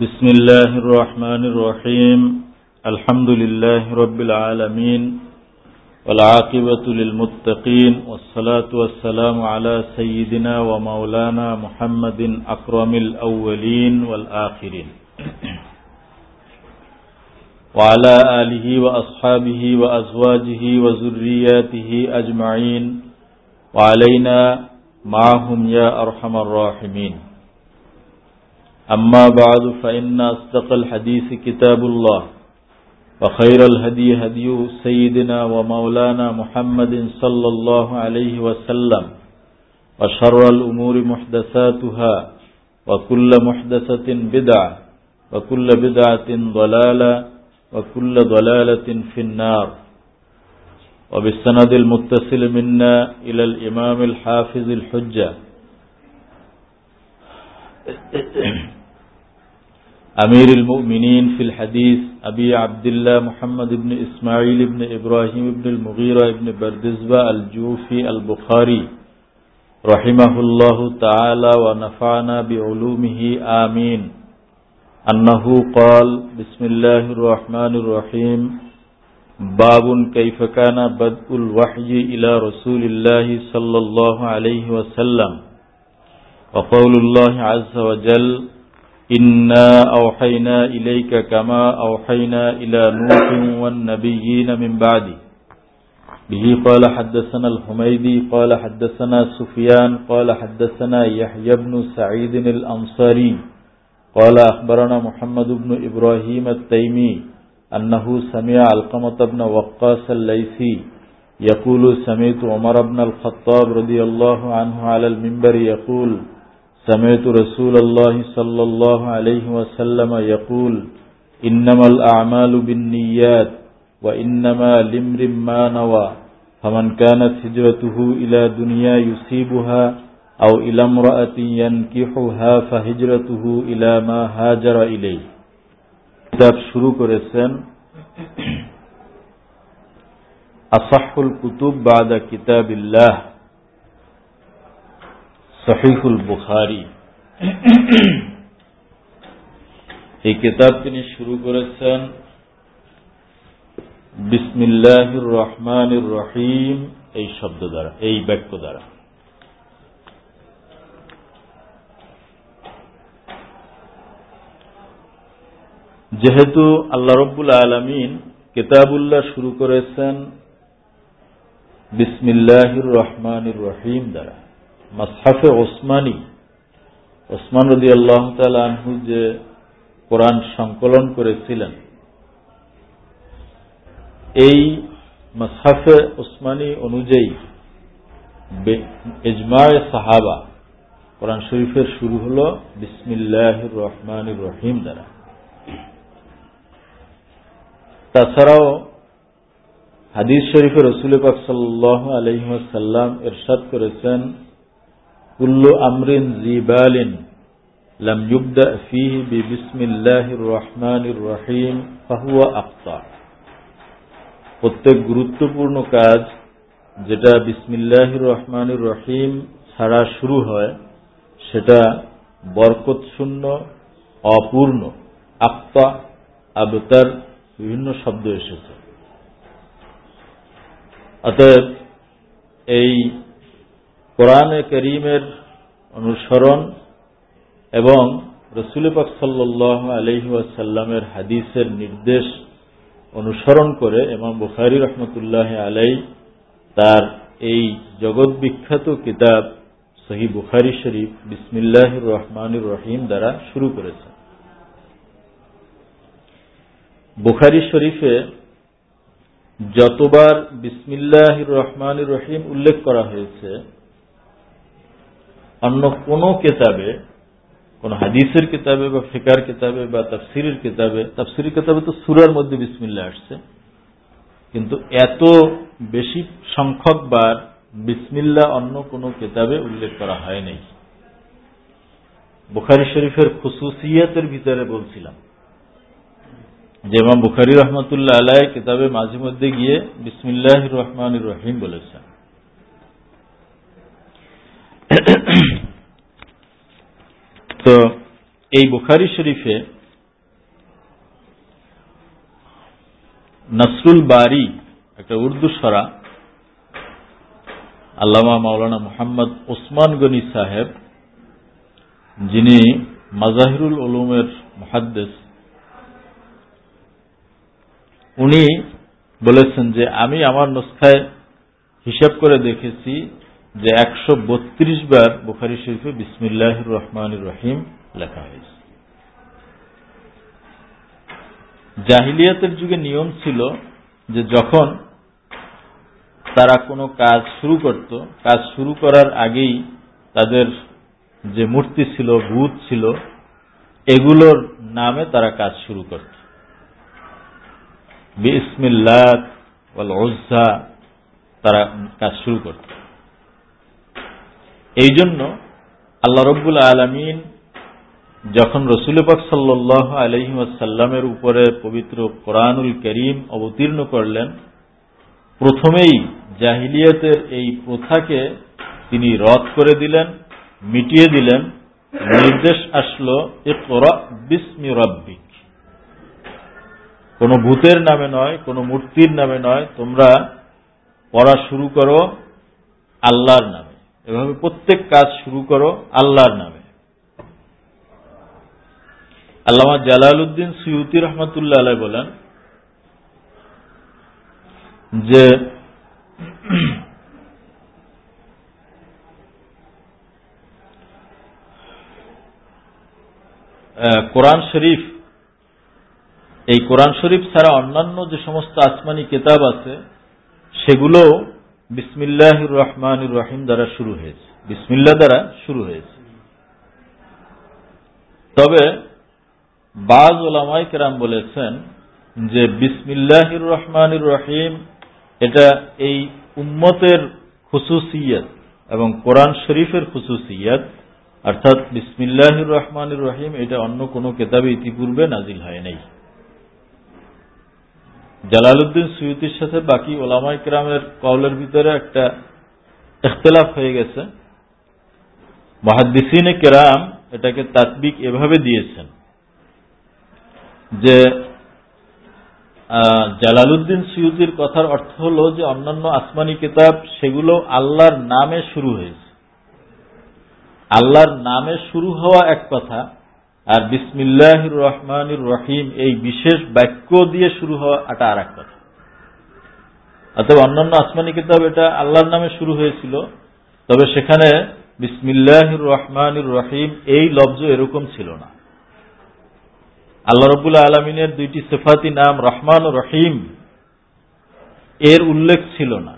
بسم الله الرحمن الرحيم. الحمد لله رب العالمين. والعاقبة للمتقين. والصلاة والسلام على سيدنا ومولانا محمد أكرم الأولين والآخرين. وعلى آله وأصحابه وأزواجه وذرياته أجمعين. وعلينا معهم يا أرحم الراحمين. أما بعد فإن أصدق الحديث كتاب الله وخير الهدي هدي سيدنا ومولانا محمد صلى الله عليه وسلم وشر الأمور محدثاتها وكل محدثة بدعة وكل بدعة ضلالة وكل ضلالة في النار وبالسند المتصل منا إلى الإمام الحافظ الحجة امیر المؤمنین فی الحدیث ابی عبداللہ محمد ابن اسماعیل ابن ابراہیم ابن المغیرہ ابن بردزبہ الجوفی البخاری رحمہ اللہ تعالی و نفعنا بعلومه آمین۔ انه قال، بسم اللہ الرحمن الرحیم۔ باب کیف کان بدء الوحی الى رسول اللہ صلی اللہ علیہ وسلم۔ وقول اللہ عز جل إنا أوحينا إليك كما أوحينا إلى نوح والنبيين من بعده. به قال حدثنا الحميدي قال حدثنا سفيان قال حدثنا يحيى بن سعيد الأنصاري. قال أخبرنا محمد بن إبراهيم التيمي أنه سمع علقمة بن وقاس الليثي. يقول سمعت عمر بن الخطاب رضي الله عنه على المنبر يقول سمعت رسول الله صلى الله عليه وسلم يقول إنما الأعمال بالنيات وإنما لمر ما نوى فمن كانت هجرته إلى دنيا يصيبها أو إلى امرأة ينكحها فهجرته إلى ما هاجر إليه কিতাব শুরু করেছেন আসাহুল কুতুব বাদা কিতাবিল্লাহ সহিহুল বুখারি। এই কিতাব তিনি শুরু করেছেন, বিসমিল্লাহির রহমানির রহিম, এই শব্দ দ্বারা, এই বাক্য দ্বারা। যেহেতু আল্লাহ রব্বুল আলমিন কিতাবুল্লাহ শুরু করেছেন বিসমিল্লাহির রহমানির রহিম দ্বারা। মাসহাফে ওসমানী, ওসমান রদি আল্লাহ আনহু যে কোরআন সংকলন করেছিলেন, এই মাসহাফে ওসমানী অনুযায়ী এজমায় সাহাবা, কোরআন শরীফের শুরু হল বিসমিল্লাহির রহমান রহিম দ্বারা। তাছাড়াও হাদিস শরীফের রসুল পাক সাল্লাহ আলহিহাসাল্লাম এরশাদ করেছেন কুল্লু আমরিন জিবালিন লাম ইউবদা ফিহি বিবিসমিল্লাহির রহমানির রহিম ফাহুয়া আক্তা প্রত্যেক গুরুত্বপূর্ণ কাজ যেটা বিসমিল্লাহির রহমানির রহিম ছাড়া শুরু হয়, সেটা বরকতশূন্য, অপূর্ণ, আক্তা, আবতার বিভিন্ন শব্দ এসেছে। অতএব এই কোরআনে করিমের অনুসরণ এবং রসুল পাক সাল্লাহ আলহিসাল্লামের হাদিসের নির্দেশ অনুসরণ করে এবং বুখারি রহমতুল্লাহ আলাই তার এই জগৎ বিখ্যাত কিতাব সহি বুখারি শরীফ বিসমিল্লাহ রহমানুর রহিম দ্বারা শুরু করেছে। বুখারি শরীফে যতবার বিসমিল্লাহ রহমান রহিম উল্লেখ করা হয়েছে অন্য কোন কেতাবে, কোন হাদিসের কিতাবে বা ফিকার কিতাবে বা তাফসিরের কিতাবে তাফসিরের কিতাবে তো সুরার মধ্যে বিসমিল্লা আসছে, কিন্তু এত বেশি সংখ্যক বার বিসমিল্লা অন্য কোন কিতাবে উল্লেখ করা হয় নাই। বুখারি শরীফের খুসুসিয়াতের ভিতরে বলছিলাম যে ইমাম বুখারি রহমতুল্লাহ আলাই কিতাবে মাঝে মধ্যে গিয়ে বিসমিল্লাহ রহমান রহিম বলেছেন। তো এই বুখারি শরীফে নসরুল বারি, একটা উর্দু সরা, আল্লামা মাওলানা মোহাম্মদ ওসমান গনি সাহেব, যিনি মাজাহিরুল উলুমের মহাদ্দেশ উনি বলেছেন যে আমি আমার নুসখায় হিসেব করে দেখেছি যে একশো বত্রিশ বার বুখারি শরীফে বিসমিল্লাহ রহমান রহিম লেখা হয়েছে। জাহিলিয়াতের যুগে নিয়ম ছিল যে যখন তারা কোনো কাজ শুরু করত, কাজ শুরু করার আগেই তাদের যে মূর্তি ছিল, ভূত ছিল, এগুলোর নামে তারা কাজ শুরু করত। বিসমিল্লাত ওজ্জা তারা কাজ শুরু করত। এই জন্য আল্লাহ রব্বুল আলমিন যখন রসুল পাক সাল্লাহ আলহিমাসাল্লামের উপরে পবিত্র কোরআনুল করিম অবতীর্ণ করলেন, প্রথমেই জাহিলিয়াতের এই প্রথাকে তিনি রদ করে দিলেন, মিটিয়ে দিলেন, নির্দেশ আসলো বিস্মি রব্বিক। কোন ভূতের নামে নয়, কোন মূর্তির নামে নয়, তোমরা পড়া শুরু করো আল্লাহর নামে। এভাবে প্রত্যেক কাজ শুরু করো আল্লাহর নামে। আল্লামা জালাল উদ্দিন সৈয়দি রহমতুল্লাহ আলাই বলেন যে কোরআন শরীফ, এই কোরআন শরীফ ছাড়া অন্যান্য যে সমস্ত আসমানি কেতাব আছে, সেগুলো বিসমিল্লাহ রহমান রহিম দ্বারা শুরু হয়েছে। বিসমিল্লা দ্বারা শুরু হয়েছে। তবে বাজ ওলামাই কেরাম বলেছেন যে বিসমিল্লাহির রহমানুর রহিম এটা এই উম্মতের খুসুসিয়ত এবং কোরআন শরীফের খুসুসিয়ত, অর্থাৎ বিসমিল্লাহির রহমানুর রহিম এটা অন্য কোনো কেতাবে ইতিপূর্বে নাজিল হয় নাই। জালালউদ্দিন সুয়ুতির সাথে বাকি ওলামাই কেরামের কওলের ভিতরে একটা ইখতলাফ হয়ে গেছে। মহাদ্দিসিনে কেরাম এটাকে তাত্বিক এভাবে দিয়েছেন যে জালালউদ্দিন সৈয়দির কথার অর্থ হল যে অন্যান্য আসমানি কিতাব সেগুলো আল্লাহর নামে শুরু হয়েছে। আল্লাহর নামে শুরু হওয়া এক কথা আর বিসমিল্লাহ রহমানুর রহিম, এই বিশেষ বাক্য দিয়ে শুরু হওয়া এটা আর এক কথা। অথবা অন্যান্য আসমানি কিতাব এটা আল্লাহর নামে শুরু হয়েছিল, তবে সেখানে বিসমিল্লাহ রহমানুর রহিম এই লব্জ এরকম ছিল না। আল্লাহ রবুল্লা আলমিনের দুইটি সেফাতি নাম রহমান রহিম এর উল্লেখ ছিল না,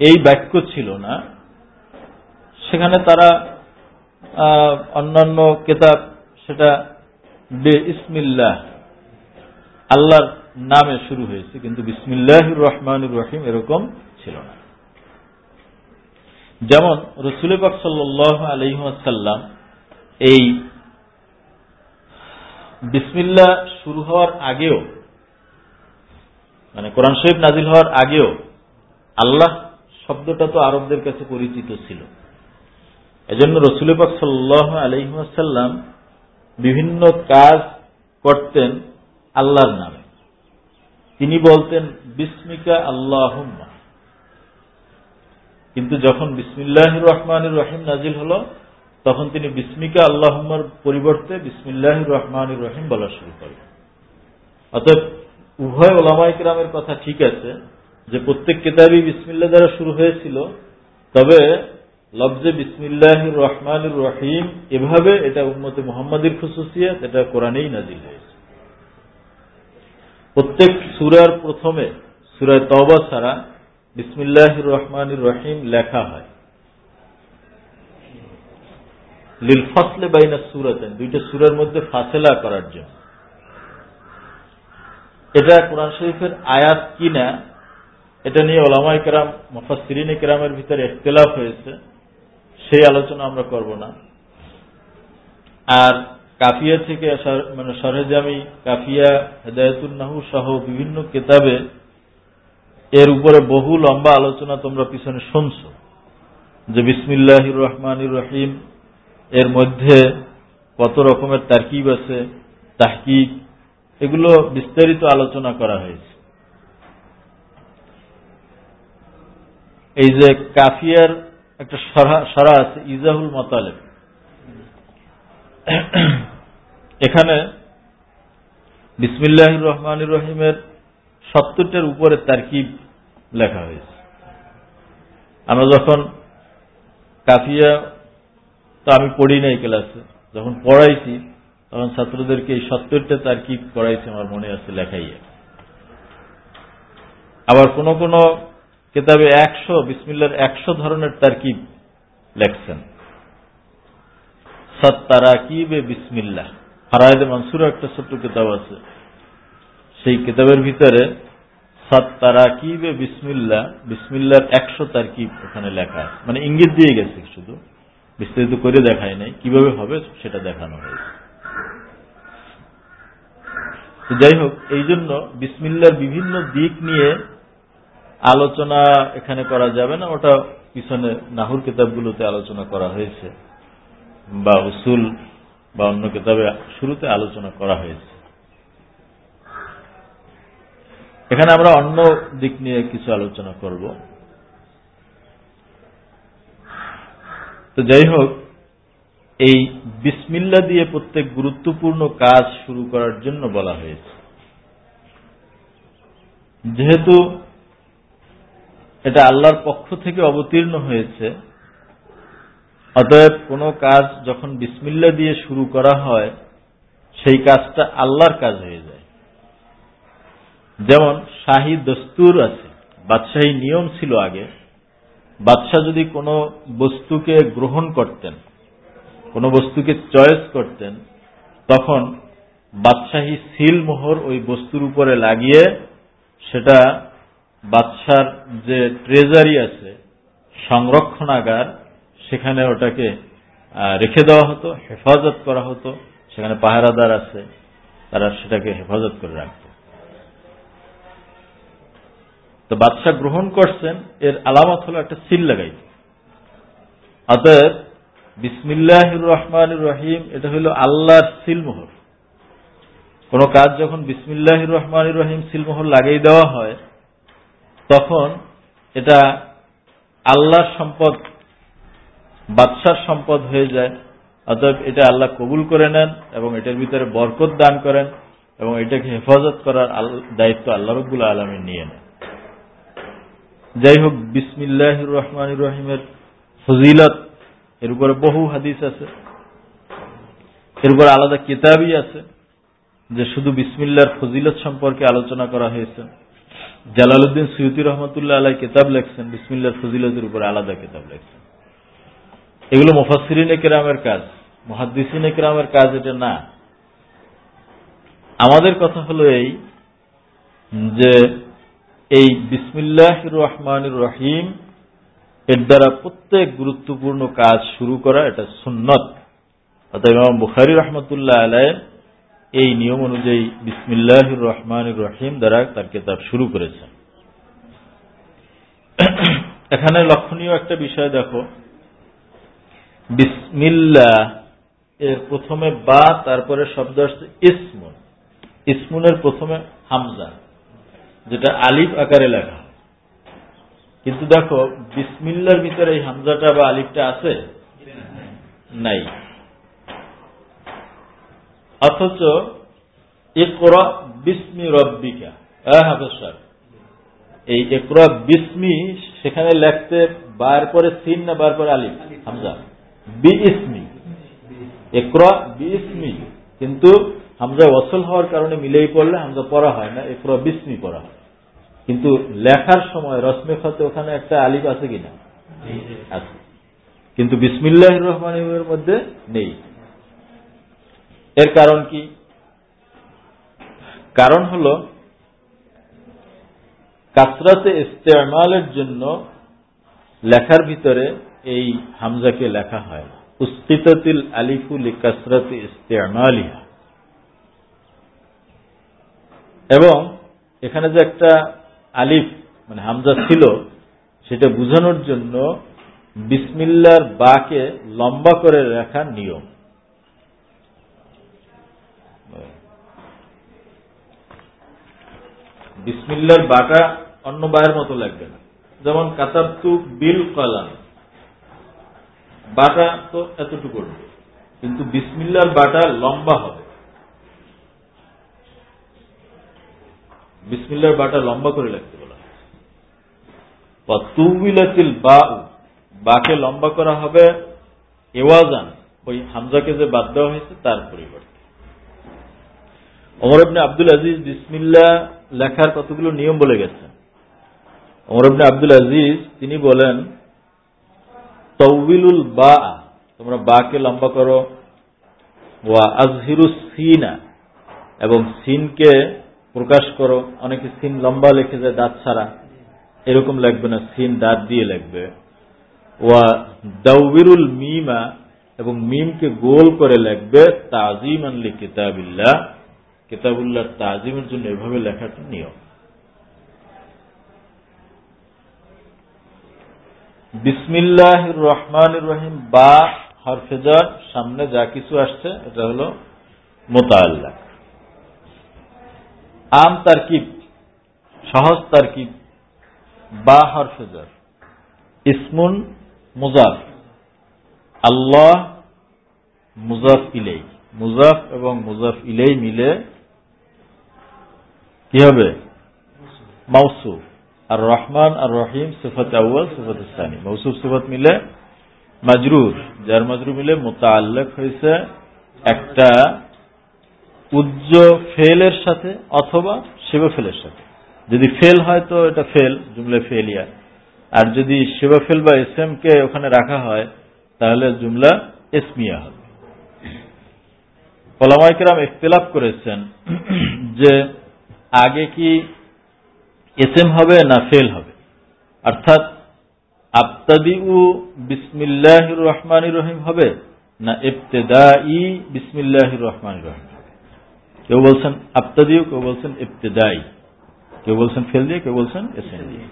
এই বাক্য ছিল না। সেখানে তারা অন্যান্য কেতাব সেটা বে ইসমিল্লাহ আল্লাহর নামে শুরু হয়েছে, কিন্তু বিসমিল্লাহ রহমানুর রহিম এরকম ছিল না। যেমন রসুল পাক সাল্লাহ আলহিহাসাল্লাম এই বিসমিল্লা শুরু হওয়ার আগেও মানে কোরআন শরীফ নাজিল হওয়ার আগেও আল্লাহ শব্দটা তো আরবদের কাছে পরিচিত ছিল। এজন্য রসুল পাক সাল্লাহ আলহিহাসাল্লাম বিভিন্ন কাজ করতেন আল্লাহর নামে। তিনি বলতেন, বিস্মিকা আল্লাহ কিন্তু যখন বিসমিল্লাহ রহমান রহিম নাজিল হল, তখন তিনি বিস্মিকা আল্লাহমার পরিবর্তে বিসমিল্লাহ রহমান রহিম বলা শুরু করেন অতএব উভয় ওলামাই গ্রামের কথা ঠিক আছে যে প্রত্যেক কেতাবই বিসমিল্লা দ্বারা শুরু হয়েছিল, তবে লফজে বিসমিল্লাহ রহমান রহিম, এভাবে এটা উন্মতে মোহাম্মদের খুশুসিয়াত এটা কোরআনেই নাজিল হয়েছে। প্রত্যেক সুরার প্রথমে, সুরায় তবা ছাড়া বিসমিল্লাহ রহমান রহিম লেখা হয়। লিল ফসলে বাইনা সুরাতেন, দুইটা সুরের মধ্যে ফাসেলা করার জন্য। এটা কোরআন শরীফের আয়াত কিনা, এটা নিয়ে ওলামাই কেরাম মফাসিরিন কেরামের ভিতরে ইখতলাফ হয়েছে। সেই আলোচনা আমরা করব না। আর কাফিয়া থেকে মানে সরেজামি, কাফিয়া হেদায়তুল নাহু সহ বিভিন্ন কেতাবে এর উপরে বহু লম্বা আলোচনা তোমরা পিছনে শুনছ। যে বিসমিল্লাহ রহমান রহিম, এর মধ্যে কত রকমের তারকিব আছে, তাহকিক, এগুলো বিস্তারিত আলোচনা করা হয়েছে। এই যে কাফিয়ার একটা সরা আছে ইজাহুল মতালেব। এখানে বিসমিল্লাহ রহমান রহিমের সত্তরটার উপরে তারকিব লেখা হয়েছে। আমরা যখন কাফিয়া, তো আমি পড়ি নাই ক্লাসে, যখন পড়াইছি, তখন ছাত্রদেরকে এই সত্তরটা তারকিব করাইছে আমার মনে আছে লেখাইয়া। আবার কোন কোন কেতাবে একশো, বিসমিল্লার একশো ধরনের তারকিব লেখছেন। সত্তারাকিবে বিসমিল্লা ফারায়দে মনসুর একটা ছোট্ট কিতাব আছে। সেই কিতাবের ভিতরে সত্তারাকিবে বিসমিল্লা বিসমিল্লার একশো তারকিব ওখানে লেখা আছে। মানে ইঙ্গিত দিয়ে গেছে শুধু। বিস্তারিত করে দেখায় নাই। কীভাবে হবে সেটা দেখানো হয়েছে। যাই হোক এই জন্য বিসমিল্লার বিভিন্ন দিক নিয়ে আলোচনা এখানে করা যাবে না, ওটা পিছনে নাহুর কিতাবগুলোতে আলোচনা করা হয়েছে বা উসুল বা অন্য কিতাবে শুরুতে আলোচনা করা হয়েছে। এখানে আমরা অন্য দিক নিয়ে কিছু আলোচনা করব। তো যাই হোক, এই বিসমিল্লা দিয়ে প্রত্যেক গুরুত্বপূর্ণ কাজ শুরু করার জন্য বলা হয়েছে। যেহেতু এটা আল্লাহর পক্ষ থেকে অবতীর্ণ হয়েছে। অতএব কোনো কাজ যখন বিসমিল্লা দিয়ে শুরু করা হয়, সেই কাজটা আল্লাহর কাজ হয়ে যায়। যেমন শাহী দস্তুর আছে, বাদশাহী নিয়ম ছিল আগে, বাদশাহ যদি কোনো বস্তুকে গ্রহণ করতেন, কোনো বস্তুকে চয়েস করতেন, তখন বাদশাহী সিল মোহর ওই বস্তুর উপরে লাগিয়ে সেটা বাদশার যে ট্রেজারি আছে, সংরক্ষণাগার, সেখানে ওটাকে রেখে দেওয়া হতো, হেফাজত করা হতো, সেখানে পাহারাদার আছে, তারা সেটাকে হেফাজত করে রাখত। তো বাদশাহ গ্রহণ করছেন, এর আলামত হলো একটা সিল লাগাইত। অতএব বিসমিল্লাহ রহমান রহিম, এটা হলো আল্লাহর সিলমোহর কোন কাজ যখন বিসমিল্লাহ রহমান রহিম সিলমোহর লাগাই দেওয়া হয় তখন এটা আল্লাহর সম্পদ, বাদশার সম্পদ হয়ে যায়। অতএব এটা আল্লাহ কবুল করে নেন এবং এটার ভিতরে বরকত দান করেন এবং এটাকে হেফাজত করার দায়িত্ব আল্লাহ রব্বুল আলমী নিয়ে নেন। যাই হোক বিসমিল্লাহ রহমান রহিমের ফজিলত, এর উপরে বহু হাদিস আছে। এর উপরে আলাদা কিতাবই আছে যে শুধু বিসমিল্লার ফজিলত সম্পর্কে আলোচনা করা হয়েছে। জালালউদ্দিন সৈয়দি রহমতুল্লাহ আলাই কিতাব লেখছেন বিসমিল্লার ফজিলতের উপরে আলাদা কিতাব লেখছেন। এগুলো মুফাসরিন একরামের কাজ মহাদিসিন একরামের কাজ এটা না। আমাদের কথা হলো এই যে এই বিসমিল্লাহ রহমান রহিম এর দ্বারা প্রত্যেক গুরুত্বপূর্ণ কাজ শুরু করা এটা সুন্নত। অর্থাৎ ইমাম বুখারি রহমতুল্লাহ আলাই এই নিয়ম অনুযায়ী বিসমিল্লাহ রহমান রহিম দ্বারা তার কেতাব শুরু করেছেন। এখানে লক্ষণীয় একটা বিষয় দেখো। বিসমিল্লা এর প্রথমে বা, তারপরে শব্দ আসছে ইসমুন। ইসমুনের প্রথমে হামজা, যেটা আলিফ আকারে লেখা। কিন্তু দেখো, বিসমিল্লার ভিতরে এই হামজাটা বা আলিফটা আছে? নাই। অথচ একরা বিসমি রব্বিকা হাফেজ এই একরা বিসমি সেখানে লেখতে বার পরে সিন না বার পরে আলিফ? হামজা। বি ইসমি একরা বি ইসমি কিন্তু হামজা ওসল হওয়ার কারণে মিলেই পড়লে হামজা পড়া হয় না একরা বিসমি পড়া হয়। কিন্তু লেখার সময় রশ্মি খতে ওখানে একটা আলিফ আছে কিনা? আছে। কিন্তু বিসমিল্লাহ রহমানের মধ্যে নেই। এর কারণ কি? কারণ হল, কাসরাতে ইস্তেমালের জন্য লেখার ভিতরে এই হামজাকে লেখা হয়। উস্তিতিল আলিফুল কাসরাতে ইস্তেমালিহা। এবং এখানে যে একটা আলিফ মানে হামজা ছিল, সেটা বুঝানোর জন্য বিসমিল্লার বাকে লম্বা করে রাখার নিয়ম। বিসমিল্লার বাটা অন্য বায়ের মতো লাগবে না। যেমন কাতাবতু বিল কলাম। বাটা তো এতটুকু কিন্তু বিসমিল্লার বাটা লম্বা হবে। বিসমিল্লার বাটা লম্বা করে লাগতে বলা তুবিলাতিল বা বাকে লম্বা করা হবে এওয়াজান। ওই হামজাকে যে বাদ দেওয়া হয়েছে, তার পরিবর্তে। অমর আপনি আব্দুল আজিজ বিসমিল্লা লেখার কতগুলো নিয়ম বলে গেছেন। অমর আপনি আব্দুল আজিজ, তিনি বলেন তৌবিলুল বা তোমরা বাকে লম্বা করো, ওয়া আজহিরু সিনা এবং সিনকে প্রকাশ করো। অনেকে সিন লম্বা লিখে যায় দাঁত ছাড়া। এরকম লাগবে না, সিন দাঁত দিয়ে লাগবে ওয়া দাউবিরুল মিমা এবং মিমকে গোল করে লাগবে তাজিম আনলি কিতাবিল্লাহ কিতাবুল্লাহ তাজিমের জন্য এভাবে লেখাটা নিয়ম। বিসমিল্লাহ রহমান রহিম বা হরফেজার সামনে যা কিছু আসছে, এটা হল মোতাল্লা আম তারকিব, সহজ তারকিব, বা হরফেজার ইসমুন মুজাফ, আল্লাহ মুজাফ ইলেই। মুজাফ এবং মুজাফ ইলেই মিলে কি হবে মাউসুফ আর রহমান আর রহিম সিফত আউ্ল সিফত ইস্তানি মৌসুফ সিফত মিলে মাজরুর যার মাজরুর মিলে মোতাল্লেক হয়েছে একটা উজ্জ ফেলের সাথে অথবা শিব ফেলের সাথে যদি ফেল হয় তো এটা ফেল জুমলে ফেলিয়া আর যদি শিবাফেল বা এস কে ওখানে রাখা হয় তাহলে জুমলা এসমিয়া হবে ওলামাইকেরাম ইখতলাফ করেছেন যে আগে কি এসএম হবে না ফেল হবে? অর্থাৎ আবতাদি উ বিসমিল্লাহ রহমান রহিম হবে না ইবতেদা ই বিসমিল্লাহ রহমান রহিম কেউ বলছেন আবতাদিউ, কেউ বলছেন ইবতেদাই, কেউ বলছেন ফেল দিয়ে, কেউ বলছেন এসএম দিয়ে।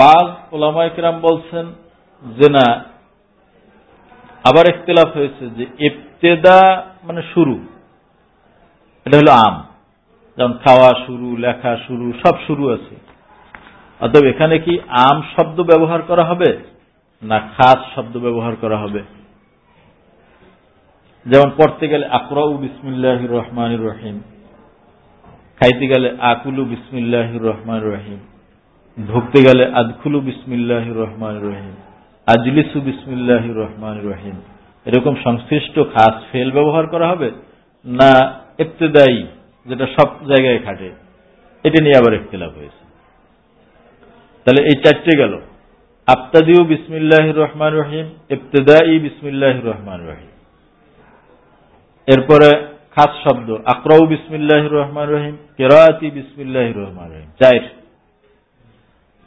বাজ ওলামাইকরাম বলছেন যে না, আবার ইখতলাফ হয়েছে যে ইবতেদা মানে শুরু। এটা হলো আম। যেমন খাওয়া শুরু, লেখা শুরু, সব শুরু আছে। অতএব এখানে কি আম শব্দ ব্যবহার করা হবে, না খাস শব্দ ব্যবহার করা হবে? যেমন পড়তে গেলে আকরাউ বিসমিল্লাহ রহমান রহিম। খাইতে গেলে আকুলু বিসমিল্লাহ রহমান রহিম। ঢুকতে গেলে আদখুলু বিসমিল্লাহ রহমান রহিম। আজলিসু বিসমিল্লাহ রহমান রহিম। এরকম সংশ্লিষ্ট খাস ফেল ব্যবহার করা হবে না ইবতেদায়ী, যেটা সব জায়গায় খাটে, এটা নিয়ে আবার ইখতলাফ হয়েছে। তাহলে এই চারটে গেল। আপ্তাদিউ বিসমিল্লাহ রহমান রহিম ইবতেদাই বিসমিল্লাহ রহমান রহিম। এরপরে খাস শব্দ, আকরাউ বিসমিল্লাহ রহমান রহিম, কেরাতি বিসমিল্লাহ রহমান রহিম, চার।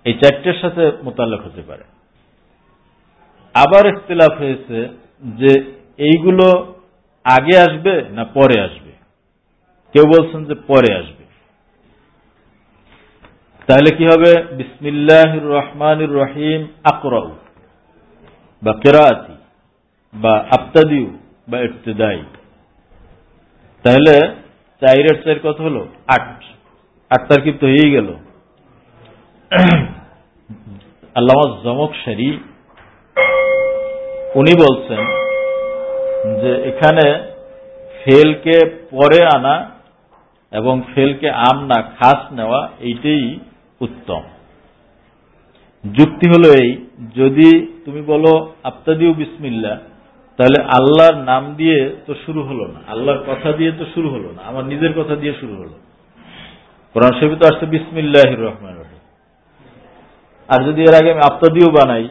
এই চারটের সাথে মোতালেক হতে পারে। আবার ইখতলাফ হয়েছে যে এইগুলো আগে আসবে না পরে আসবে? কেউ বলছেন যে পরে আসবে। তাহলে কি হবে? বিসমিল্লাহ রহমান রহিম আকরাউ, বা কেরাতি, বা আপ্তাদিউ বা ইফতেদাই তাহলে চাইরের চাইর কত হলো? আট। আট তারকিব তো হয়েই গেল। আল্লাহ জমক শরী, উনি বলছেন যে এখানে ফেলকে পরে আনা এবং ফেলকে আম না খাস নেওয়া, এইটাই উত্তম। যুক্তি হলো এই, যদি তুমি বলো আপ্তাদিউ বিসমিল্লা, তাহলে আল্লাহর নাম দিয়ে তো শুরু হলো না। আল্লাহর কথা দিয়ে তো শুরু হলো না। আমার নিজের কথা দিয়ে শুরু হলো। কোরআন শরীফ তো আসছে বিসমিল্লাহ রহমান রহিম। আর যদি এর আগে আমি আপ্তাদিও বানাই,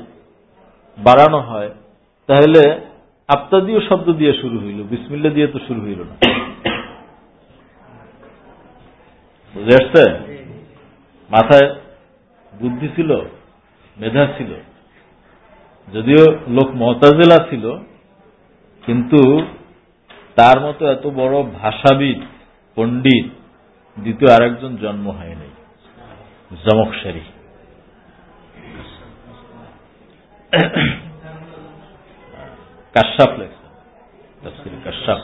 বাড়ানো হয়, তাহলে আপ্তাদিও শব্দ দিয়ে শুরু হইল, বিসমিল্লা দিয়ে তো শুরু হইল না। বুঝে আসছে? মাথায় বুদ্ধি ছিল, মেধা ছিল। যদিও লোক মতাজেলা ছিল, কিন্তু তার মতো এত বড় ভাষাবিদ, পণ্ডিত, দ্বিতীয় আরেকজন জন্ম হয়নি জমকসারি কাশ্যাপ লেখছে কাশ্যাপ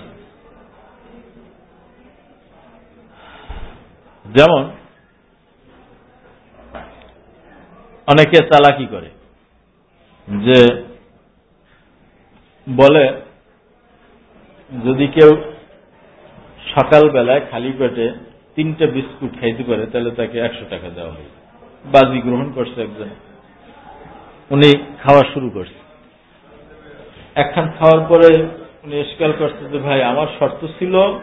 যেমন, অনেকে চালাকি করে, যে বলে, যদি কেউ সকালবেলায় খালি পেটে তিনটে বিস্কুট খাইতে পারে, তাহলে তাকে একশো টাকা দেওয়া হবে বাজি গ্রহণ করছে একজন। উনি খাওয়া শুরু করছে। একখান খাওয়ার পরে উনি স্কাল করছে যে, ভাই, আমার শর্ত ছিল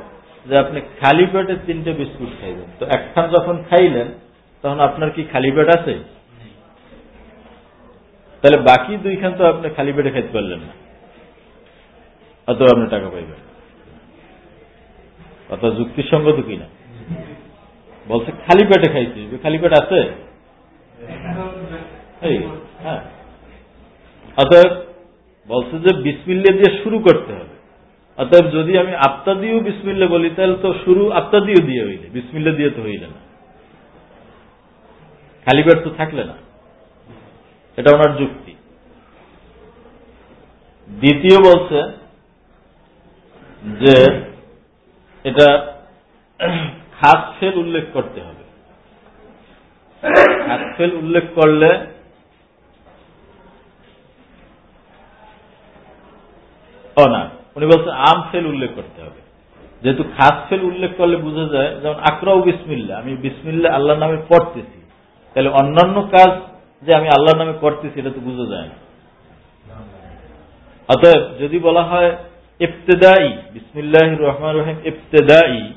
যে আপনি খালি পেটে তিনটে বিস্কুট খাইবেন। তো একখান যখন খাইলেন, তখন আপনার কি খালি পেট আছে? তাহলে বাকি দুইখান তো আপনি খালি পেটে খাইতে পারলেন না। অত আপনি টাকা পাইবেন। অত যুক্তিসঙ্গত কিনা? বলছে, খালি পেটে খাইছি খালি পেট আছে? হ্যাঁ। অতএব বলছে যে বিসমিল্লা দিয়ে শুরু করতে হবে। অতএব যদি আমি আপতা দিয়েও বিসমিল্লা বলি, তাহলে তো শুরু আপতা দিয়েও দিয়ে হইলে। বিসমিল্লা দিয়ে তো হইলে না। খালি পেট তো থাকলে না। এটা ওনার যুক্তি। দ্বিতীয় বলছে যে এটা খাস ফেল উল্লেখ করতে হবে। খাস ফেল উল্লেখ করলে না। উনি বলছেন, আম ফেল উল্লেখ করতে হবে। যেহেতু খাস ফেল উল্লেখ করলে বোঝা যায়, যেমন আকরাও বিসমিল্লা, আমি বিসমিল্লা আল্লাহ নামে পড়তেছি। তাহলে অন্যান্য কাজ যে আমি আল্লাহ নামে করতেছি এটা তো বোঝা যায় না। অতএব যদি বলা হয় ইফতেদাই বিসমিল্লাহ রহমান রহিম ইফতেদাই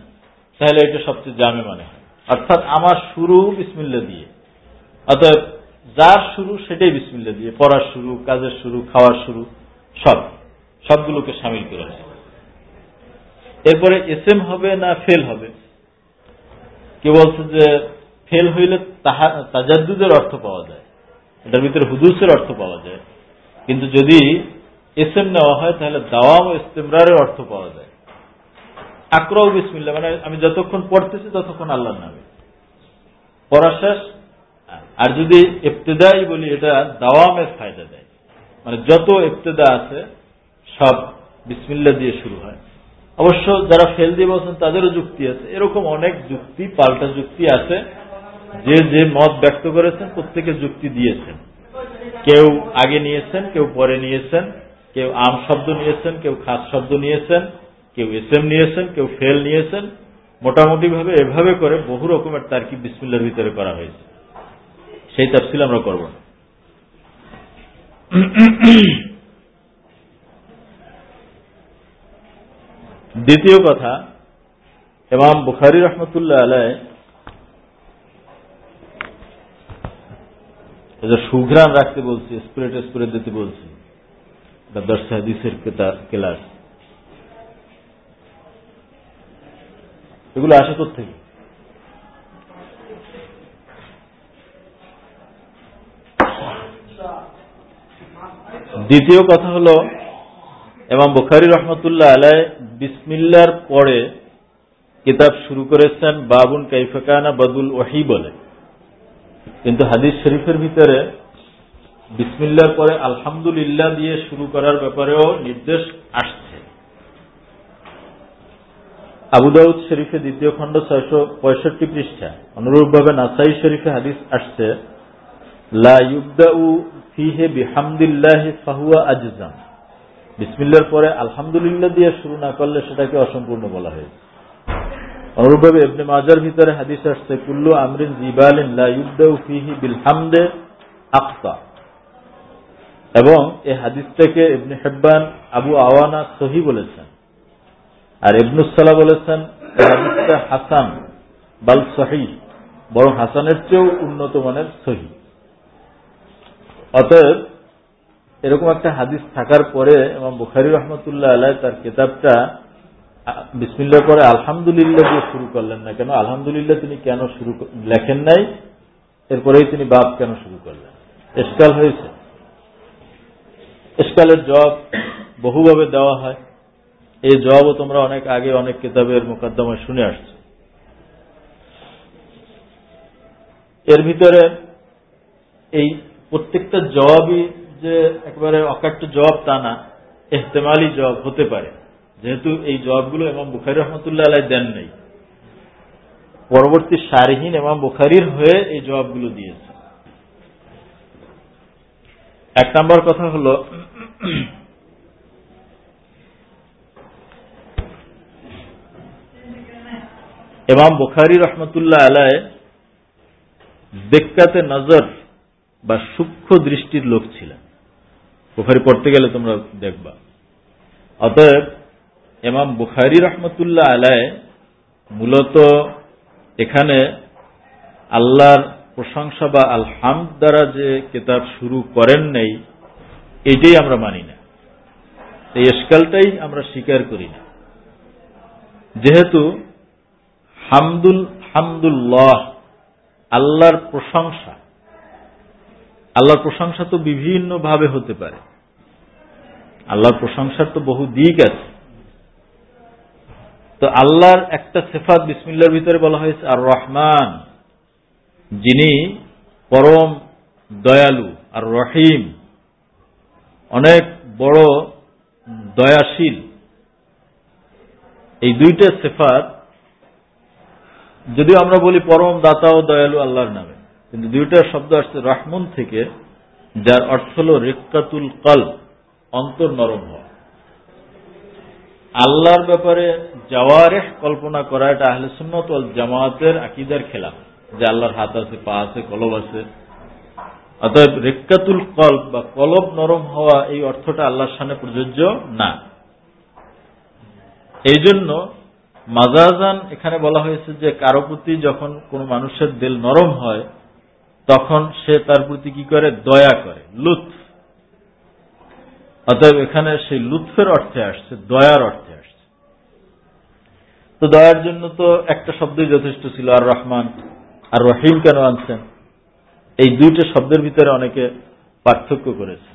তাহলে এটা সবচেয়ে জামে মানে। হয় অর্থাৎ আমার শুরু বিসমিল্লা দিয়ে। অতএব যার শুরু সেটাই বিসমিল্লা দিয়ে। পড়ার শুরু, কাজের শুরু, খাওয়ার শুরু, সব। সবগুলোকে সামিল করে এরপরে এস এম হবে না ফেল হবে? কেউ বলছে যে ফেল হইলে তাজাদুদের অর্থ পাওয়া যায়। এটার ভিতরে হুদুসের অর্থ পাওয়া যায়। কিন্তু যদি এস এম নেওয়া হয়, তাহলে দাওয়াম ও ইস্তেমরারের অর্থ পাওয়া যায়। আক্রাও বিসমিল্লা মানে আমি যতক্ষণ পড়তেছি ততক্ষণ আল্লাহর নামে। পড়া শেষ। আর যদি ইবতেদাই বলি, এটা দাওয়ামের ফায়দা দেয়। মানে যত ইবতেদা আছে সব বিসমিল্লা দিয়ে শুরু হয়। অবশ্য যারা ফেল দিয়ে বলছেন, তাদেরও যুক্তি আছে। এরকম অনেক যুক্তি, পাল্টা যুক্তি আছে। যে যে মত ব্যক্ত করেছেন, প্রত্যেকে যুক্তি দিয়েছেন। কেউ আগে নিয়েছেন, কেউ পরে নিয়েছেন, কেউ আম শব্দ নিয়েছেন, কেউ খাস শব্দ নিয়েছেন, কেউ এস এম নিয়েছেন, কেউ ফেল নিয়েছেন। মোটামুটি ভাবে এভাবে করে বহু রকমের তার্কি বিসমিল্লার ভিতরে করা হয়েছে। সেই তাফসিল আমরা করব না। দ্বিতীয় কথা এমাম বুখারি রহমতুল্লাহ আলায় এটা সুঘ্রাণ রাখতে বলছি, স্প্রে টেস্প্রে দিতে বলছি দর্শ হাদিসের ক্লাস। এগুলো আসে থেকে দ্বিতীয় কথা হল এবং বুখারি রহমতুল্লাহ আলাই বিসমিল্লার পরে কিতাব শুরু করেছেন, বাবুন কাইফাকানা বদুল ওয়াহি বলে। কিন্তু হাদিস শরীফের ভিতরে বিসমিল্লার পরে আলহামদুলিল্লাহ দিয়ে শুরু করার ব্যাপারেও নির্দেশ আসছে। আবুদাউদ শরীফে দ্বিতীয় খণ্ড ছয়শো পঁয়ষট্টি পৃষ্ঠা। অনুরূপভাবে নাসাই শরীফে হাদিস আসছে, লা ইউবদাউ ফিহে বিহামদুল্লাহ ফাহুয়া আজজাম। বিসমিল্লার পরে আলহামদুলিল্লাহ দিয়ে শুরু না করলে সেটাকে অসম্পূর্ণ বলা হয়েছে। অনুরূপভাবে এবনে মাজার ভিতরে হাদিস আসছে, কুল্লু আমরিন আক্তা এবং এই হাদিসটাকে ইবনে হেব্বান আবু আওয়ানা সহি বলেছেন। আর ইবনুসাল্লাহ বলেছেন হাদিসটা হাসান, বাল সহি বরং হাসানের চেয়েও উন্নত মানের সহি অতএব এরকম একটা হাদিস থাকার পরে এবং বুখারি রহমতুল্লাহ আল্লাহ তার কিতাবটা বিসমিল্লার পরে আলহামদুলিল্লাহ দিয়ে শুরু করলেন না কেন? আলহামদুলিল্লাহ তিনি কেন শুরু লেখেন নাই? এরপরেই তিনি বাপ কেন শুরু করলেন? এসকাল হয়েছে। এসকালের জবাব বহুভাবে দেওয়া হয়। এই জবাবও তোমরা অনেক আগে অনেক কিতাবের মোকদ্দমায় শুনে আসছো। এর ভিতরে এই প্রত্যেকটা জবাবই যে একবারে অকাট্য জবাব তা না, এহতেমালি জবাব হতে পারে। যেহেতু এই জবাবগুলো এমাম বুখারি রহমতুল্লাহ আলাই দেন নেই। পরবর্তী সারহীন এমাম বুখারির হয়ে এই জবাবগুলো দিয়েছে। এক নম্বর কথা হল এমাম বুখারি রহমতুল্লাহ আলায় দেখাতে নজর বা সূক্ষ্ম দৃষ্টির লোক ছিলেন। বুখারি পড়তে গেলে তোমরা দেখবা। অতএব এমাম বুখারি রহমতুল্লাহ আলায় মূলত এখানে আল্লাহর প্রশংসা বা আলহামদ দ্বারা যে কেতাব শুরু করেন নেই, এটাই আমরা মানি না। এই এসকালটাই আমরা স্বীকার করি না। যেহেতু হামদুল, হামদুল্লাহ আল্লাহর প্রশংসা আল্লাহর প্রশংসা তো বিভিন্ন ভাবে হতে পারে। আল্লাহর প্রশংসার তো বহু দিক আছে। তো আল্লাহর একটা সেফাত বিসমিল্লার ভিতরে বলা হয়েছে, আর রহমান, যিনি পরম দয়ালু, আর রহিম, অনেক বড় দয়াশীল। এই দুইটা সেফাত, যদিও আমরা বলি পরম দাতা ও দয়ালু আল্লাহর নামে, কিন্তু দুইটা শব্দ আসছে রহমন থেকে, যার অর্থ হল রেক্কাতুল কল অন্তর নরম হওয়া আল্লাহর ব্যাপারে জওয়ারেহ কল্পনা করা এটা আহলে সুন্নত জামাতের আকিদার খেলা, যে আল্লাহর হাত আছে, পা আছে, কলব আছে। অতএব রেক্কাতুল কল্প বা কলব নরম হওয়া এই অর্থটা আল্লাহর সামনে প্রযোজ্য না। এই জন্য মাজাজান এখানে বলা হয়েছে যে কারও প্রতি যখন কোন মানুষের দিল নরম হয়, তখন সে তার প্রতি কি করে? দয়া করে। লুৎফ। অতএব এখানে সেই লুৎফের অর্থে আসছে, দয়ার অর্থে আসছে। তো দয়ার জন্য তো একটা শব্দই যথেষ্ট ছিল, আর রহমান, আর রহিম কেন আনছেন? এই দুইটা শব্দের ভিতরে অনেকে পার্থক্য করেছে।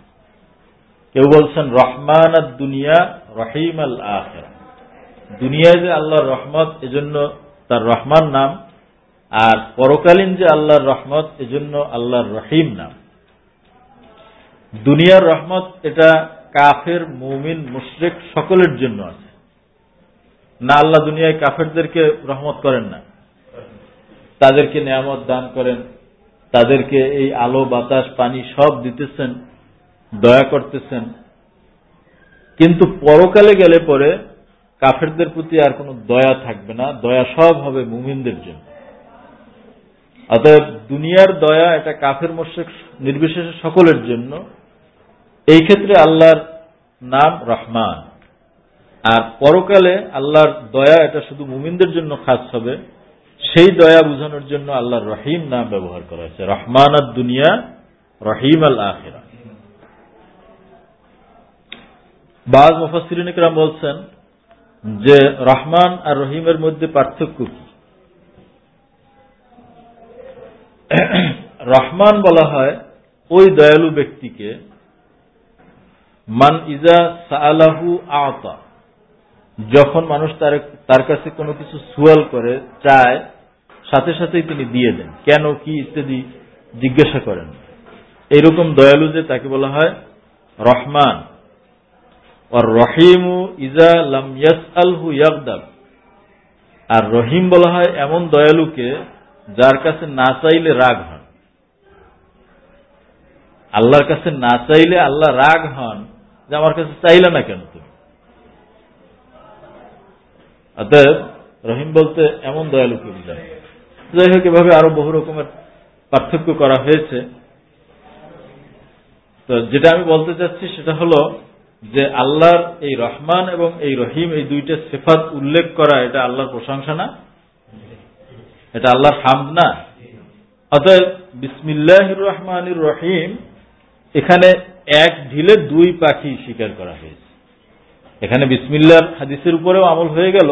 কেউ বলছেন, রহমান আর দুনিয়া, রহিম আল আখেরা দুনিয়ায় যে আল্লাহর রহমত, এজন্য তার রহমান নাম, আর পরকালীন যে আল্লাহর রহমত, এজন্য আল্লাহর রহিম নাম। দুনিয়ার রহমত, এটা কাফের, মুমিন, মুশরেক সকলের জন্য আছে। না আল্লাহ দুনিয়ায় কাফেরদেরকে রহমত করেন না। তাদেরকে নিয়ামত দান করেন। তাদেরকে এই আলো, বাতাস, পানি সব দিতেছেন, দয়া করতেছেন। কিন্তু পরকালে গেলে পরে কাফেরদের প্রতি আর কোনো দয়া থাকবে না। দয়া সব হবে মুমিনদের জন্য। অতএব দুনিয়ার দয়া এটা কাফের মোশেক নির্বিশেষে সকলের জন্য। এই ক্ষেত্রে আল্লাহর নাম রহমান। আর পরকালে আল্লাহর দয়া এটা শুধু মুমিনদের জন্য খাস হবে, সেই দয়া বোঝানোর জন্য আল্লাহর রহিম নাম ব্যবহার করা হয়েছে। রহমান আর দুনিয়া, রহিম আল আখেরা। বাজ মুফাসিরিন বলছেন যে, রহমান আর রহিমের মধ্যে পার্থক্য কি? রহমান বলা হয় ওই দয়ালু ব্যক্তিকে মান ইজা সালাহু আতা। যখন মানুষ তার তার কাছে কোনো কিছু সুয়াল করে, চায়, সাথে সাথেই তিনি দিয়ে দেন। কেন, কি ইত্যাদি জিজ্ঞাসা করেন। এইরকম দয়ালু যে তাকে বলা হয় রহমান। আর রহিমু ইজা লাম ইয়াস আলহু ইয়াকদাব আর রহিম বলা হয় এমন দয়ালুকে যার কাছে না চাইলে রাগ হন। আল্লাহর কাছে না চাইলে আল্লাহ রাগ হন যে আমার কাছে চাইলে না কেন তুমি? অতএব রহিম বলতে এমন দয়ালুকে বুঝায় যাই হোক, এভাবে আরও বহু রকমের পার্থক্য করা হয়েছে। তো যেটা আমি বলতে চাচ্ছি সেটা হলো যে আল্লাহর এই রহমান এবং এই রহিম এই দুইটা সেফাত উল্লেখ করা, এটা আল্লাহর প্রশংসা না? এটা আল্লাহর হামদ না? অতএব বিসমিল্লাহ রহমান রহিম এখানে এক ঢিলে দুই পাখি স্বীকার করা হয়েছে। এখানে বিসমিল্লার হাদিসের উপরেও আমল হয়ে গেল।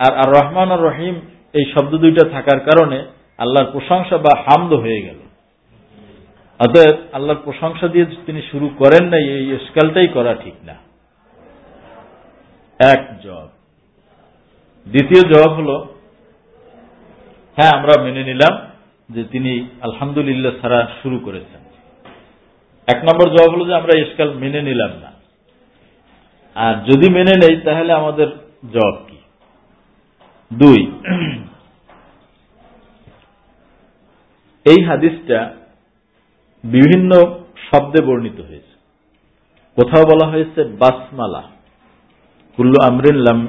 আর আর রহমান আর রহিম এই শব্দ দুইটা থাকার কারণে আল্লাহর প্রশংসা বা হামদ হয়ে গেল। অতএব আল্লাহর প্রশংসা দিয়ে তিনি শুরু করেন নাই, এই স্কালটাই করা ঠিক না। এক জবাব দ্বিতীয় জবাব হল হ্যাঁ আমরা মেনে নিলাম যে তিনি আলহামদুলিল্লাহ ছাড়া শুরু করেছেন। এক নম্বর জবাব হলো যে আমরা স্কাল মেনে নিলাম না। আর যদি মেনে নেই, তাহলে আমাদের জবাব কি? দুই। এই হাদিসটা বিভিন্ন শব্দে বর্ণিত হয়েছে। কোথাও বলা হয়েছে, বাসমালা। কুল্লু আমরিন লাম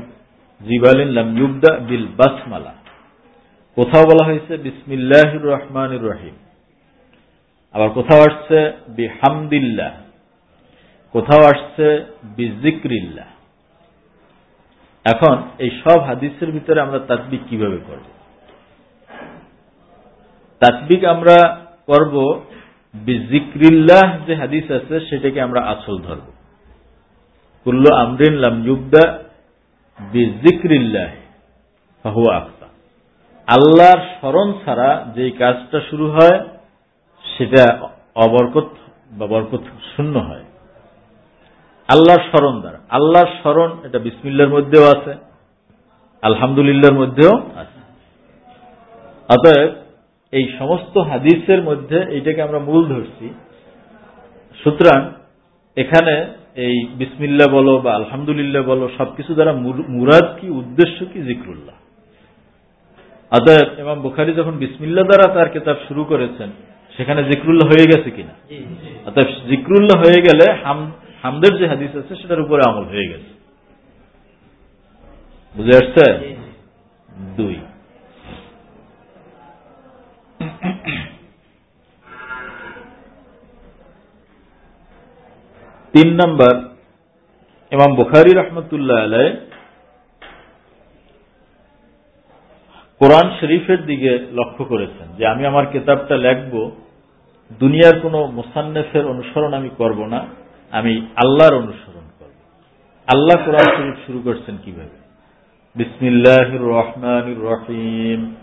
জিবালিন লাম ইউবদা বিল বাসমালা। কোথাও বলা হয়েছে বিসমিল্লাহ রহমান রহিম। আবার কোথাও আসছে বিহামদিল্লাহ, কোথাও আসছে বিজিক্রিল্লাহ। এখন এই সব হাদিসের ভিতরে আমরা তাসবিক কীভাবে করব? তাসবিক আমরা করব বিজিক্রিল্লাহ যে হাদিস আছে সেটাকে আমরা আসল ধরব। কুল্লু আমরিন লাম ইউবদা বিজিক্রিল্লাহ ফাহু আখতা আল্লাহর স্মরণ ছাড়া যেই কাজটা শুরু হয় সেটা অবরকত বা বরকত শূন্য হয়। আল্লাহর স্মরণ দ্বারা। আল্লাহর স্মরণ, এটা বিসমিল্লার মধ্যেও আছে, আলহামদুলিল্লাহর মধ্যেও আছে। অতএব, এই সমস্ত হাদিসের মধ্যে এইটাকে আমরা মূল ধরছি। সুতরাং, এখানে এই বিসমিল্লা বলো বা আলহামদুলিল্লাহ বলো, সবকিছু দ্বারা মুরাদ কি, উদ্দেশ্য কি? জিক্রুল্লাহ। অতএব এবং বুখারি যখন বিসমিল্লা দ্বারা তার কেতাব শুরু করেছেন সেখানে জিক্রুল্লাহ হয়ে গেছে কিনা? অতএব জিক্রুল্লাহ হয়ে গেলে হামদের যে হাদিস আছে সেটার উপরে আমল হয়ে গেছে। বুঝে আসছে? দুই। তিন নম্বর ইমাম বুখারি রহমতুল্লাহ আলাই কোরআন শরীফের দিকে লক্ষ্য করেছেন যে আমি আমার কেতাবটা লেখব দুনিয়ার কোন মোসান্নেফের অনুসরণ আমি করব না, আমি আল্লাহর অনুসরণ করব। আল্লাহ কোরআন শরীফ শুরু করছেন কীভাবে? বিসমিল্লাহ রহমান রহিম।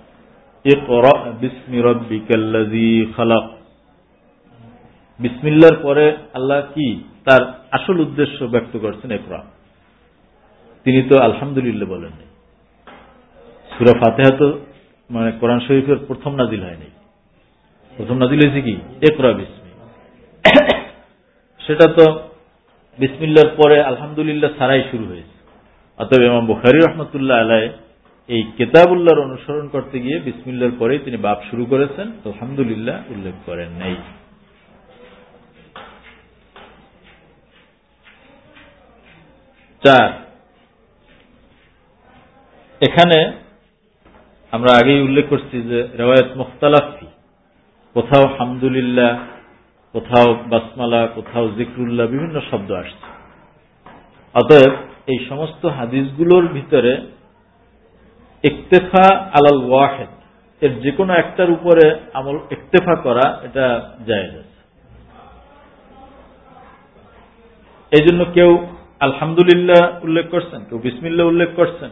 বিসমিল্লার পরে আল্লাহ কি? তার আসল উদ্দেশ্য ব্যক্ত করছেন একরা তিনি তো আলহামদুলিল্লাহ বলেননি। সুরা ফাতেহা তো মানে কোরআন শরীফের প্রথম নাজিল হয়নি। প্রথম নাজিল হয়েছে কি? একরা বিসমি। সেটা তো বিসমিল্লার পরে আলহামদুলিল্লাহ সারাই শুরু হয়েছে। অতএব ইমাম বুখারি রহমতুল্লাহ আলাই এই কেতাবুল্লাহর অনুসরণ করতে গিয়ে বিসমিল্লার পরেই তিনি বাপ শুরু করেছেন আলহামদুলিল্লাহ উল্লেখ করেন নেই। চার, এখানে আমরা আগেই উল্লেখ করছি যে রেওয়ায়ত মুখতালাফি কোথাও হামদুলিল্লাহ, কোথাও বাসমালা, কোথাও জিক্রুল্লাহ, বিভিন্ন শব্দ আসছে। অতএব এই সমস্ত হাদিসগুলোর ভিতরে ইকতেফা আলাল ওয়াহেদ, এর যে কোনো একটার উপরে আমল ইকতেফা করা এটা জায়েজ আছে। এই জন্য কেউ আলহামদুলিল্লাহ উল্লেখ করছেন, কেউ বিসমিল্লা উল্লেখ করছেন,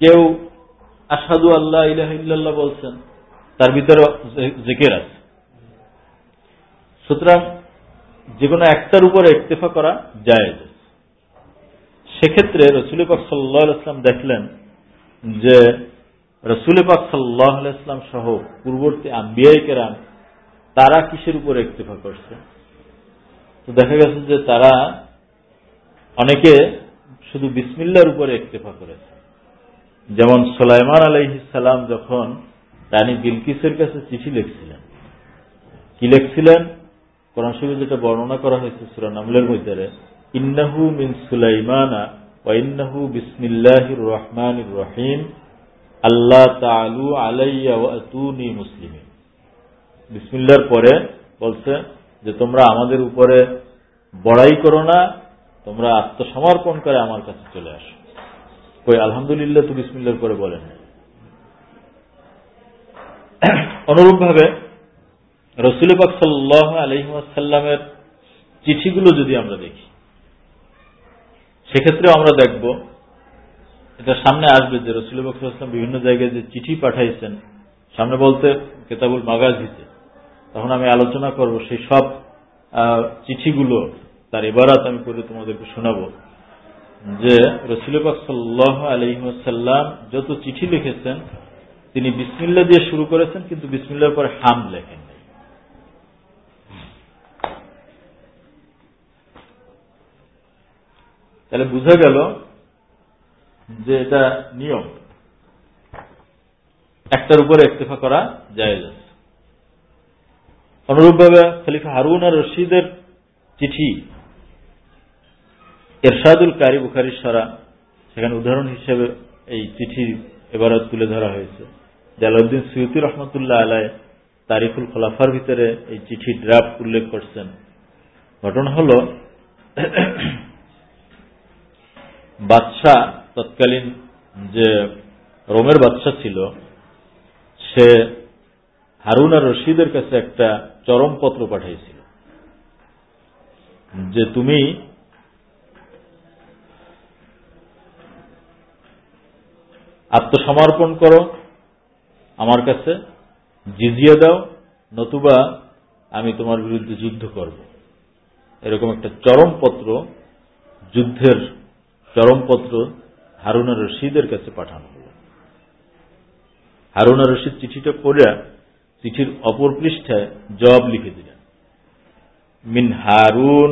কেউ আসাদু আল্লাহ ইলাহ বলছেন তার ভিতরে জেকের আছে। সুতরাং যে কোনো একটার উপরে ইক্তেফা করা যায় সেক্ষেত্রে রসুল পাক সাল্লাহ ইসলাম দেখলেন যে রসুল পাক সাল্লাহ সহ পূর্ববর্তী আম্বিয়াই কেরাম তারা কিসের উপরে ইক্তেফা করছে? তো দেখা গেছে যে তারা অনেকে শুধু বিসমিল্লার উপরে ইক্তেফা করেছে। যেমন সোলাইমান আলাইহিসাল্লাম যখন রানী বিলকিসের কাছে চিঠি লিখছিলেন। কি লিখছিলেন? কোরআন শরীফে যেটা বর্ণনা করা হয়েছে সুরা নামলের মধ্যে ইন্নাহু মিন সুলাইমানা ওয়া ইন্নাহু বিসমিল্লাহির রহমানির রহিম। আল্লাহ তালু আলাইয়া ওয়া আতুনি মুসলিমিন। বিসমিল্লার পরে বলছে যে, তোমরা আমাদের উপরে বড়াই করো না, তোমরা আত্মসমর্পণ করে আমার কাছে চলে আসো। কই, আলহামদুলিল্লাহ, তো বিসমিল্লার পরে বলেন অনুরূপভাবে রসুল পাক সাল্লাহ আলহিমাসাল্লামের চিঠিগুলো যদি আমরা দেখি, সেক্ষেত্রেও আমরা দেখব, এটা সামনে আসবে যে রসুল বাকসাল্লাম বিভিন্ন জায়গায় যে চিঠি পাঠাইছেন, সামনে বলতে কেতাবুল মাগাজিতে, তখন আমি আলোচনা করব সেই সব চিঠিগুলো, তার এবারাত আমি করে তোমাদেরকে শোনাবো, যে রসুলবাক সাল্লাহ আলহিমসাল্লাম যত চিঠি লিখেছেন তিনি বিসমিল্লা দিয়ে শুরু করেছেন, কিন্তু বিসমিল্লার পরে হাম লেখেন তাহলে বোঝা গেল যে এটা নিয়ম। একটার উপরে ইস্তেফা করা যায় অনুরূপভাবে খলিফা হারুন আর রশিদের চিঠি এরশাদুল কারি বুখারি সারা, সেখানে উদাহরণ হিসেবে এই চিঠি এবারত তুলে ধরা হয়েছে। জালাউদ্দিন সৈয়দুর রহমতুল্লাহ আলায় তারিফুল খোলাফার ভিতরে এই চিঠি ড্রাফট উল্লেখ করছেন। ঘটনা হল, বাদশাহ তৎকালীন যে রোমের বাদশাহ ছিল, সে হারুন আর রশিদের কাছে একটা চরমপত্র পাঠাইছিল। যে তুমি আত্মসমর্পণ করো আমার কাছে জিজিয়া দাও, নতুবা আমি তোমার বিরুদ্ধে যুদ্ধ করব। এরকম একটা চরমপত্র, যুদ্ধের চরমপত্র হারুনা রশিদের কাছে পাঠানো হল। হারুনা রশিদ চিঠিটা পড়িয়া চিঠির অপর পৃষ্ঠায় জবাব লিখে দিলেন, মিন হারুন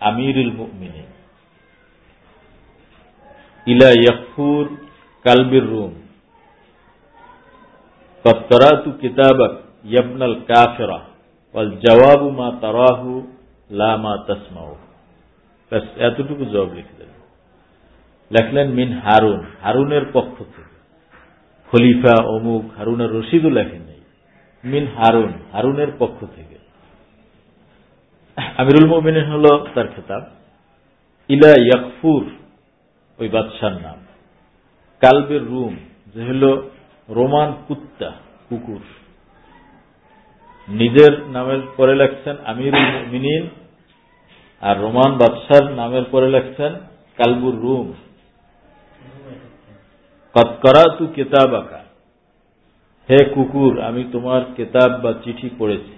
আমিরুল মুমিনে ইলা ইয়াকুর কালবির রুম। করাতু কিতাবক ইয়াবনাল কাফেরা ওয়াল জওয়াবু মা তারাহু লা মা তাসমাউ এতটুকু জবাব লিখে লেখলেন মিন হারুন, হারুনের পক্ষ থেকে। খলিফা অমুক, হারুনের রশিদও মিন হারুন, হারুনের পক্ষ থেকে। আমিরুল মোমিনিন হল তার খেতাব। ইলা ইয়াকফুর, ওই বাদশার নাম। কালবের রুম, যে হল রোমান কুত্তা, কুকুর। নিজের নামের পরে লেখছেন আমিরুল মিনিন আর রোমান বাদশার নামের পরে লেখছেন কালবুর রুম। কতকরা তু কেতাব আঁকা হে কুকুর, আমি তোমার কেতাব বা চিঠি পড়েছি।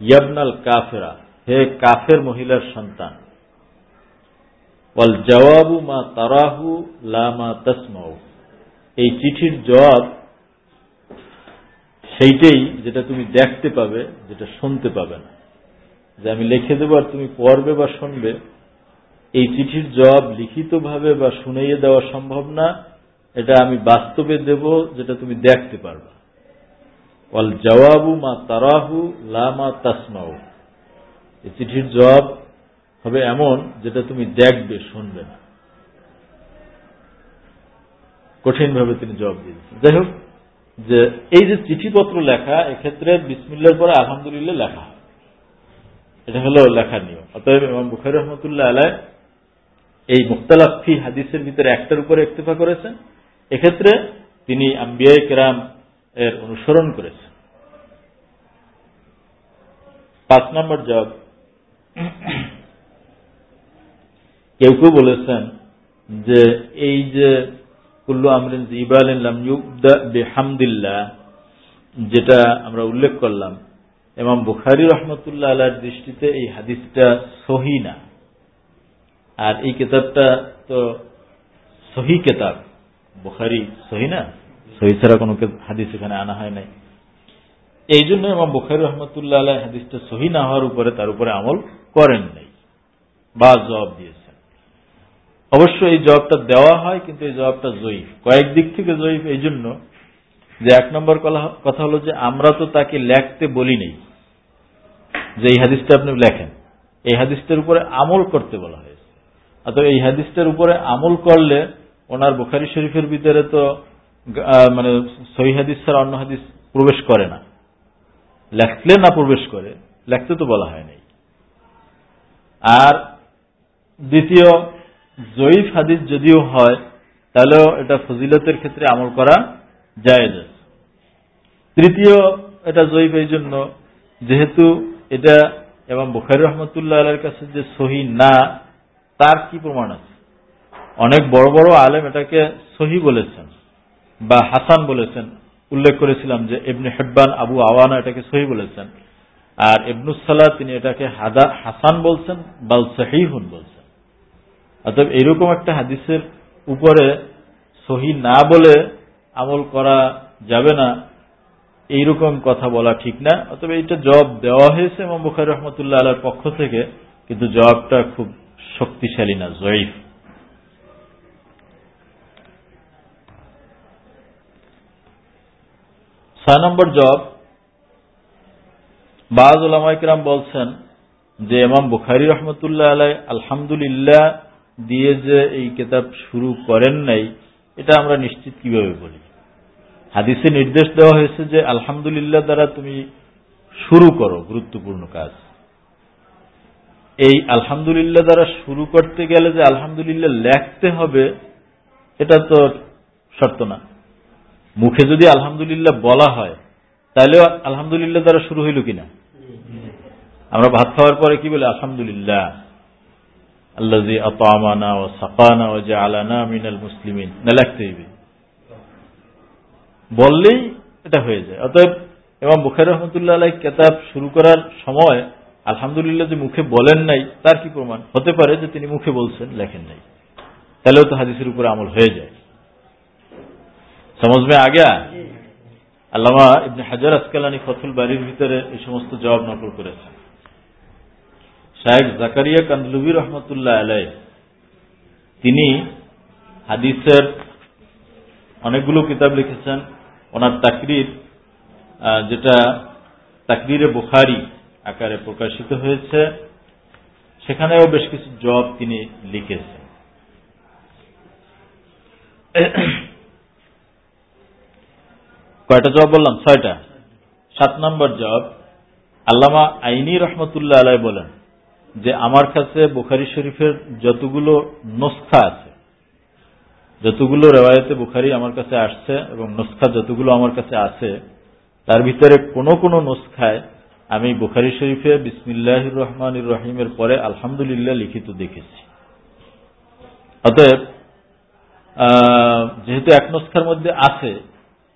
ইয়াবনাল কাফেরা, হে কাফের মহিলার সন্তান। ওয়াল জবাবু মা তারাহু লামা তসমাউ। এই চিঠির জবাব সেইটাই যেটা তুমি দেখতে পাবে, যেটা শুনতে পাবে না। যে আমি লিখে দেবো আর তুমি পড়বে বা শুনবে, এই চিঠির জবাব লিখিতভাবে বা শুনাইয়ে দেওয়া সম্ভব না। এটা আমি বাস্তবে দেব, যেটা তুমি দেখতে পারবে। অল জবাবু মা তারাহু লামা তাসমাউ। এই চিঠির জবাব হবে এমন যেটা তুমি দেখবে, শুনবে না। কঠিনভাবে তিনি জবাব দিয়েছেন। যাই হোক, যে এই যে চিঠিপত্র লেখা, এক্ষেত্রে বিসমিল্লার পরে আলহামদুলিল্লাহ লেখা। এটা হলো লেখা নিয়ম। অতএব ইমাম বুখারি রহমতুল্লাহ আলায় এই মুক্তালাফি হাদিসের ভিতরে একটার উপরে ইক্তেফা করেছেন। এক্ষেত্রে তিনি আম্বিয়াই কেরাম এর অনুসরণ করেছেন। পাঁচ নম্বর জব কেউ কেউ বলেছেন যে এই যে কুল্লু আমরিন জিবালিন বেহামদিল্লা যেটা আমরা উল্লেখ করলাম। এমাম বুখারি রহমতুল্লাহ আল্লাহর দৃষ্টিতে এই হাদিসটা সহি না। আর এই কেতাবটা তো সহি কেতাব। বুখারি সহি না? সহি ছাড়া কোনো হাদিস এখানে আনা হয় নাই। এই জন্য এমাম বুখারি রহমতুল্লাহ আল্লাহ হাদিসটা সহি না হওয়ার উপরে তার উপরে আমল করেন নাই। বা জবাব দিয়েছেন অবশ্য এই জবাবটা দেওয়া হয়, কিন্তু এই জবাবটা জয়ীফ। কয়েক দিক থেকে জয়ীফ এই জন্য যে এক নম্বর কথা হলো যে আমরা তো তাকে লেখতে বলি নেই, যে এই হাদিসটা আপনি লেখেন। এই হাদিসটার উপরে আমল করতে বলা হয়েছে। অথবা এই হাদিসটার উপরে আমল করলে ওনার বুখারি শরীফের ভিতরে তো মানে সহি হাদিস ছাড়া অন্য হাদিস প্রবেশ করে না। লেখলে না প্রবেশ করে, লেখতে তো বলা হয় নাই। আর দ্বিতীয় জয়ীফ হাদিস যদিও হয়, তাহলেও এটা ফজিলতের ক্ষেত্রে আমল করা যায় তৃতীয়, এটা জয়ীফ এই জন্য, যেহেতু এটা এবং বুখারি রহমতুল্লাহ আলের কাছে যে সহি না, তার কি প্রমাণ আছে? অনেক বড় বড় আলেম এটাকে সহি বলেছেন, বা হাসান বলেছেন। উল্লেখ করেছিলাম যে ইবনে হেব্বান, আবু আওয়ানা এটাকে সহি বলেছেন। আর ইবনুসাল্লাহ তিনি এটাকে হাসান বলছেন, বাল সহিহুন বলছেন। অতএব এরকম একটা হাদিসের উপরে সহি না বলে আমল করা যাবে না, এইরকম কথা বলা ঠিক না। অতএব এইটা জবাব দেওয়া হয়েছে এবং বুখারি রহমতুল্লাহ আলার পক্ষ থেকে, কিন্তু জবাবটা খুব শক্তিশালী না, জয়ীফ। ছয় নম্বর জব বাজ ওলামাইকরাম বলছেন যে এমাম বুখারি রহমতুল্লাহ আলাই আলহামদুলিল্লাহ দিয়ে যে এই কেতাব শুরু করেন নাই, এটা আমরা নিশ্চিত কীভাবে বলি? হাদিসে নির্দেশ দেওয়া হয়েছে যে, আলহামদুলিল্লাহ দ্বারা তুমি শুরু করো গুরুত্বপূর্ণ কাজ। এই আলহামদুলিল্লাহ দ্বারা শুরু করতে গেলে যে আলহামদুলিল্লাহ লেখতে হবে, এটা তো শর্ত না। মুখে যদি আলহামদুলিল্লাহ বলা হয়, তাহলেও আলহামদুলিল্লাহ দ্বারা শুরু হইল কিনা? আমরা ভাত খাওয়ার পরে কি বলি? আলহামদুলিল্লাহ। সাকানা ও যে আলানা মিনাল মুসলিমিন। না, লেখতে হইবে। বললেই এটা হয়ে যায়। অতএব এবং বুখারি রহমতুল্লাহ আলাই কেতাব শুরু করার সময় আলহামদুলিল্লাহ যে মুখে বলেন নাই, তার কি প্রমাণ? হতে পারে যে তিনি মুখে বলছেন, লেখেন নাই। তাহলেও তো হাদিসের উপরে আমল হয়ে যায়। সমঝ মে আগে? আল্লামা ইবনে হাজার আসকালানি ফতুল বাড়ির ভিতরে এই সমস্ত জবাব নকল করেছেন। শাহেক জাকারিয়া কান্দলুবি রহমতুল্লাহ আলাই তিনি হাদিসের অনেকগুলো কিতাব লিখেছেন। ওনার তাকরির যেটা তাকরিরে বুখারি আকারে প্রকাশিত হয়েছে, সেখানেও বেশ কিছু জব তিনি লিখেছেন। কয়টা জব বললাম? ছয়টা। সাত নম্বর জব আল্লামা আইনি রহমতুল্লাহ আলাই বলেন। যে আমার কাছে বুখারি শরীফের যতগুলো নস্খা আছে, যতগুলো রেওয়ায়তে বুখারি আমার কাছে আসছে এবং নস্খা যতগুলো আমার কাছে আছে, তার ভিতরে কোন কোন নস্খায় আমি বুখারি শরীফে বিসমিল্লাহ রহমান রহিমের পরে আলহামদুলিল্লাহ লিখিত দেখেছি। অতএব যেহেতু এক নস্খার মধ্যে আছে,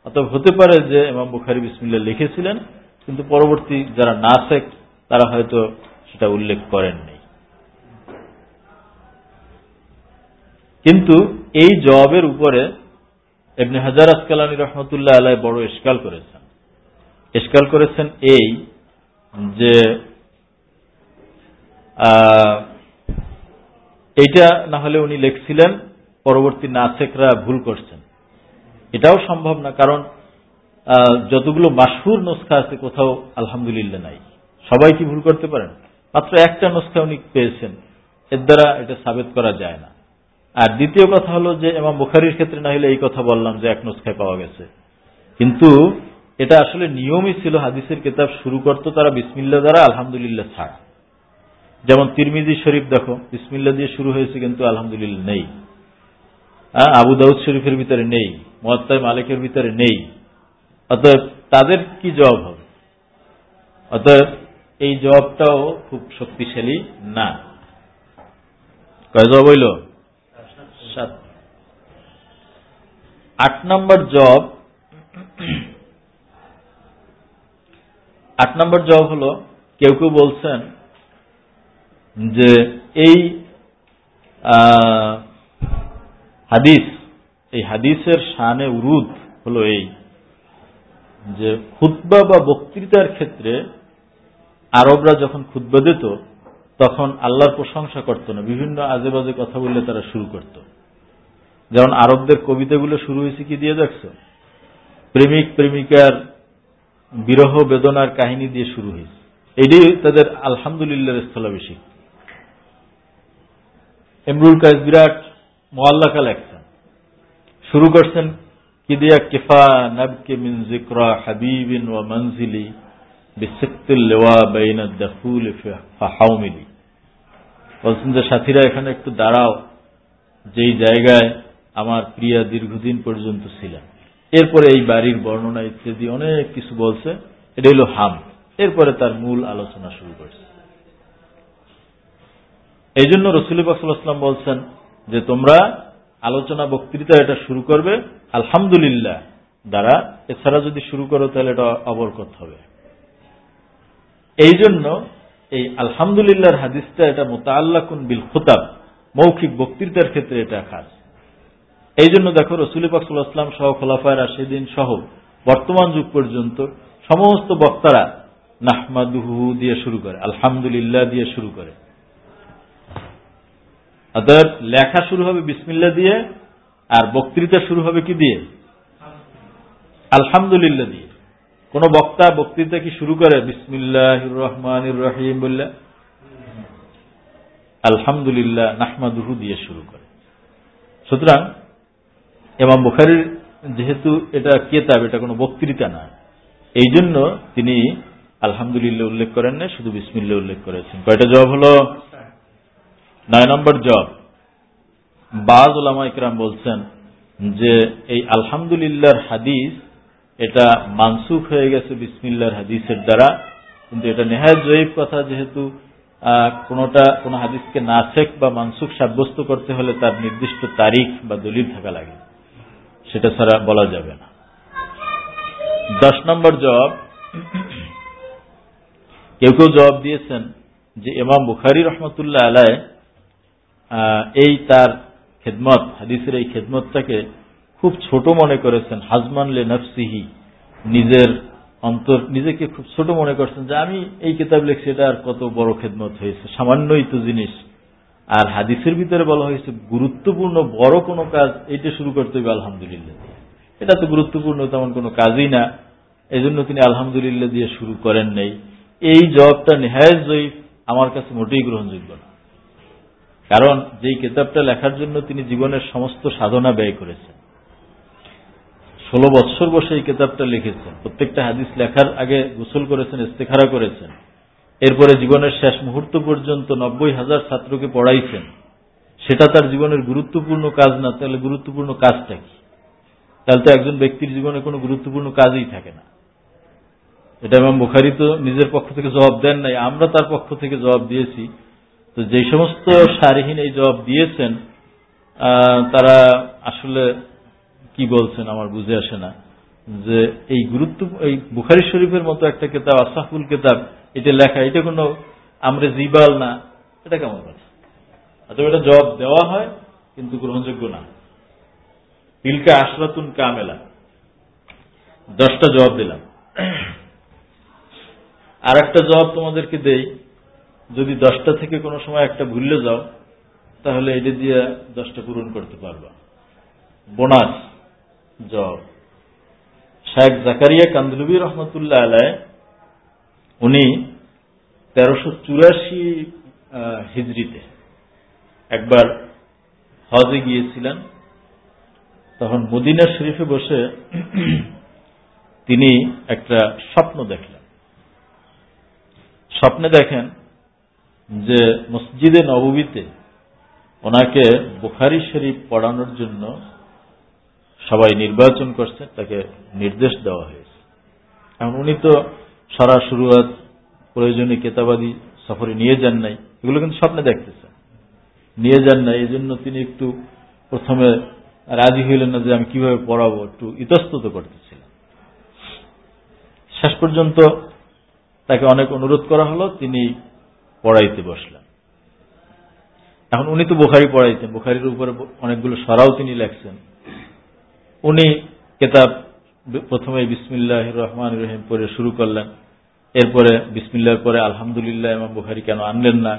অতএব হতে পারে যে এমাম বুখারি বিসমিল্লা লিখেছিলেন, কিন্তু পরবর্তী যারা না শেখ তারা হয়তো সেটা উল্লেখ করেননি কিন্তু এই জবাবের উপরে এমনি হাজার আসকালানি রহমতুল্লাহ আলাই বড় এসকাল করেছেন। এসকাল করেছেন এই যে এইটা না হলে উনি লেখছিলেন, পরবর্তী নাসেকরা ভুল করছেন। এটাও সম্ভব না, কারণ যতগুলো মাসহুর নস্খা আছে কোথাও আলহামদুলিল্লাহ নাই। সবাই কি ভুল করতে পারেন? মাত্র একটা নস্খা উনি পেয়েছেন। এর দ্বারা এটা সাবেত করা যায় না। আর দ্বিতীয় কথা হলো যে এমাম বুখারির ক্ষেত্রে না হলে এই কথা বললাম যে এক নস্খায় পাওয়া গেছে। কিন্তু এটা আসলে নিয়মই ছিল হাদিসের কেতাব শুরু করত তারা বিসমিল্লা দ্বারা আলহামদুলিল্লাহ ছাড়া। যেমন তিরমিজি শরীফ দেখো, বিসমিল্লা দিয়ে শুরু হয়েছে কিন্তু আলহামদুলিল্লাহ নেই। আবু দাউদ শরীফের ভিতরে নেই, মোয়াত্তাই মালিকের ভিতরে নেই। অতএব তাদের কি জবাব হবে? অতএব এই জবাবটাও খুব শক্তিশালী না। কয় জবাব হইল সাত। আট নম্বর জব, আট নম্বর জব হল, কেউ কেউ বলছেন যে এই হাদিস, এই হাদিসের শানে উরুদ হলো এই, যে খুদ্া বা বক্তৃতার ক্ষেত্রে আরবরা যখন খুদ্া দিত, তখন আল্লাহর প্রশংসা করত না। বিভিন্ন আজে বাজে কথা বললে তারা শুরু করত। যেমন আরবদের কবিতাগুলো শুরু হয়েছে কি দিয়ে দেখছ? প্রেমিক, প্রেমিকার বিরহ বেদনার কাহিনী দিয়ে শুরু হয়েছে। এটাই তাদের আলহামদুলিল্লাহর স্থলাভিষিক। এমরুল কাজ বিরাট মোয়াল্লাকা লেখছেন, শুরু করছেন কি দিয়া কেফা নবকে মিন হাবিবিন ও মঞ্জিলি বলছেন যে, সাথীরা, এখানে একটু দাঁড়াও। যেই জায়গায় আমার প্রিয়া দীর্ঘদিন পর্যন্ত ছিলেন। এরপরে এই বাড়ির বর্ণনা ইত্যাদি অনেক কিছু বলছে। এটা হল হাম। এরপরে তার মূল আলোচনা শুরু করছে। এই জন্য রসুল বাকসাল্লাম বলছেন যে, তোমরা আলোচনা বক্তৃতা এটা শুরু করবে, আলহামদুলিল্লাহ। দ্বারা এছাড়া যদি শুরু করো, তাহলে এটা অবরকত হবে। এই জন্য এই আলহামদুলিল্লাহর হাদিসটা এটা মোতাল্লাকুন বিল খুতাব, মৌখিক বক্তৃতার ক্ষেত্রে এটা খাস। এই জন্য দেখো রসুল পাকসুল্লাহাম সহ খোলাফায় রাশেদিন সহ বর্তমান যুগ পর্যন্ত সমস্ত বক্তারা নাহমাদুহু দিয়ে শুরু করে, আলহামদুলিল্লাহ দিয়ে শুরু করে। অতএব লেখা শুরু হবে বিসমিল্লা দিয়ে আর বক্তৃতা শুরু হবে কি দিয়ে? আলহামদুলিল্লাহ দিয়ে। কোন বক্তা বক্তৃতা কি শুরু করে? বিসমিল্লাহ রহমান রহিম বললে, আলহামদুলিল্লাহ নাহমাদুহু দিয়ে শুরু করে। সুতরাং এমাম বুখারির যেহেতু এটা কেতাব, এটা কোনো বক্তৃতা না এই জন্য তিনি আলহামদুলিল্লাহ উল্লেখ করেন না শুধু বিসমিল্লা উল্লেখ করেছেন। কয়টা জবাব হল? নয় নম্বর জব বাজ ওলামা ইকরাম বলছেন যে, এই আলহামদুলিল্লাহর হাদিস এটা মানসুখ হয়ে গেছে বিসমিল্লার হাদিসের দ্বারা, কিন্তু এটা নেহায় জয়ীব কথা যেহেতু কোনটা, কোন হাদিসকে নাসেক বা মানসুখ সাব্যস্ত করতে হলে তার নির্দিষ্ট তারিখ বা দলিল থাকা লাগে। সেটা ছাড়া বলা যাবে না। দশ নম্বর জবাব, কেউ কেউ জবাব দিয়েছেন যে এমাম বুখারি রহমতুল্লাহ আলায় এই তার খেদমত, হাদিসের এই খেদমতটাকে খুব ছোট মনে করেছেন, হাজমান লে নফসিহি, নিজের অন্তর, নিজেকে খুব ছোট মনে করছেন যে আমি এই কিতাব লিখছি, এটা আর কত বড় খেদমত হয়েছে। সামান্যই তো জিনিস। আর হাদিসের ভিতরে বলা হয়েছে, গুরুত্বপূর্ণ বড় কোনো কাজ, এইটা শুরু করতে হবে আলহামদুলিল্লাহ এটা তো গুরুত্বপূর্ণ, তেমন কোনো কাজই না। এই জন্য তিনি আলহামদুলিল্লাহ দিয়ে শুরু করেন নেই। এই জবটা নেহায় জয়ীফ, আমার কাছে মোটেই গ্রহণযোগ্য না। কারণ যেই কিতাবটা লেখার জন্য তিনি জীবনের সমস্ত সাধনা ব্যয় করেছেন ষোলো বৎসর বসে এই কিতাবটা লিখেছেন। প্রত্যেকটা হাদিস লেখার আগে গোসল করেছেন, ইস্তেখারা করেছেন। এরপরে জীবনের শেষ মুহূর্ত পর্যন্ত নব্বই হাজার ছাত্রকে পড়াইছেন। সেটা তার জীবনের গুরুত্বপূর্ণ কাজ না, তাহলে গুরুত্বপূর্ণ কাজটা কি? তাহলে তো একজন ব্যক্তির জীবনে কোনো গুরুত্বপূর্ণ কাজই থাকে না। এটা এবং বুখারি তো নিজের পক্ষ থেকে জবাব দেন নাই, আমরা তার পক্ষ থেকে জবাব দিয়েছি। তো যে সমস্ত সারিহীন এই জবাব দিয়েছেন তারা আসলে কি বলছেন আমার বুঝে আসে না। যে এই গুরুত্ব, এই বুখারি শরীফের মতো একটা কেতাব আসাফুল কেতাব, এটা লেখা, এটা কোনো আমরে জিবাল না, এটা কেমন কথা? অথবা এটা জবাব দেওয়া হয়, কিন্তু গ্রহণযোগ্য না। তিলকা আশরাতুন কামেলা। দশটা জবাব দিলাম। আর একটা জবাব তোমাদেরকে দেই। যদি দশটা থেকে কোনো সময় একটা ভুললে যাও, তাহলে এটা দিয়ে দশটা পূরণ করতে পারবা। বোনাস। জব শেখ জাকারিয়া কান্দলুবি রহমতুল্লাহ আলায় উনি তেরোশো চুরাশি হিজড়িতে একবার হজে গিয়েছিলেন। তখন মদিনা শরীফে বসে তিনি একটা স্বপ্ন দেখলেন। স্বপ্নে দেখেন যে মসজিদে নববীতে ওনাকে বুখারি শরীফ পড়ানোর জন্য সবাই নির্বাচন করছে, তাকে নির্দেশ দেওয়া হয়েছে। এখন উনি তো সারা শুরুয়াত প্রয়োজনীয় কেতাবাদি সফরে নিয়ে যান নাই, এগুলো কিন্তু স্বপ্নে দেখতেছেন। নিয়ে যান নাই এই জন্য তিনি একটু প্রথমে রাজি হইলেন না যে আমি কীভাবে পড়াবো, একটু ইতস্তত করতেছিলেন। শেষ পর্যন্ত তাকে অনেক অনুরোধ করা হলো, তিনি পড়াইতে বসলেন। এখন উনি তো বোখারি পড়াইতেন, বোখারির উপরে অনেকগুলো সরাও তিনি লেখছেন। উনি কেতাব প্রথমে বিসমিল্লাহ রহমান রহিম পড়ে শুরু করলেন। এরপরে বিসমিল্লার পরে আলহামদুলিল্লাহ এবং বুখারি কেন আনলেন না?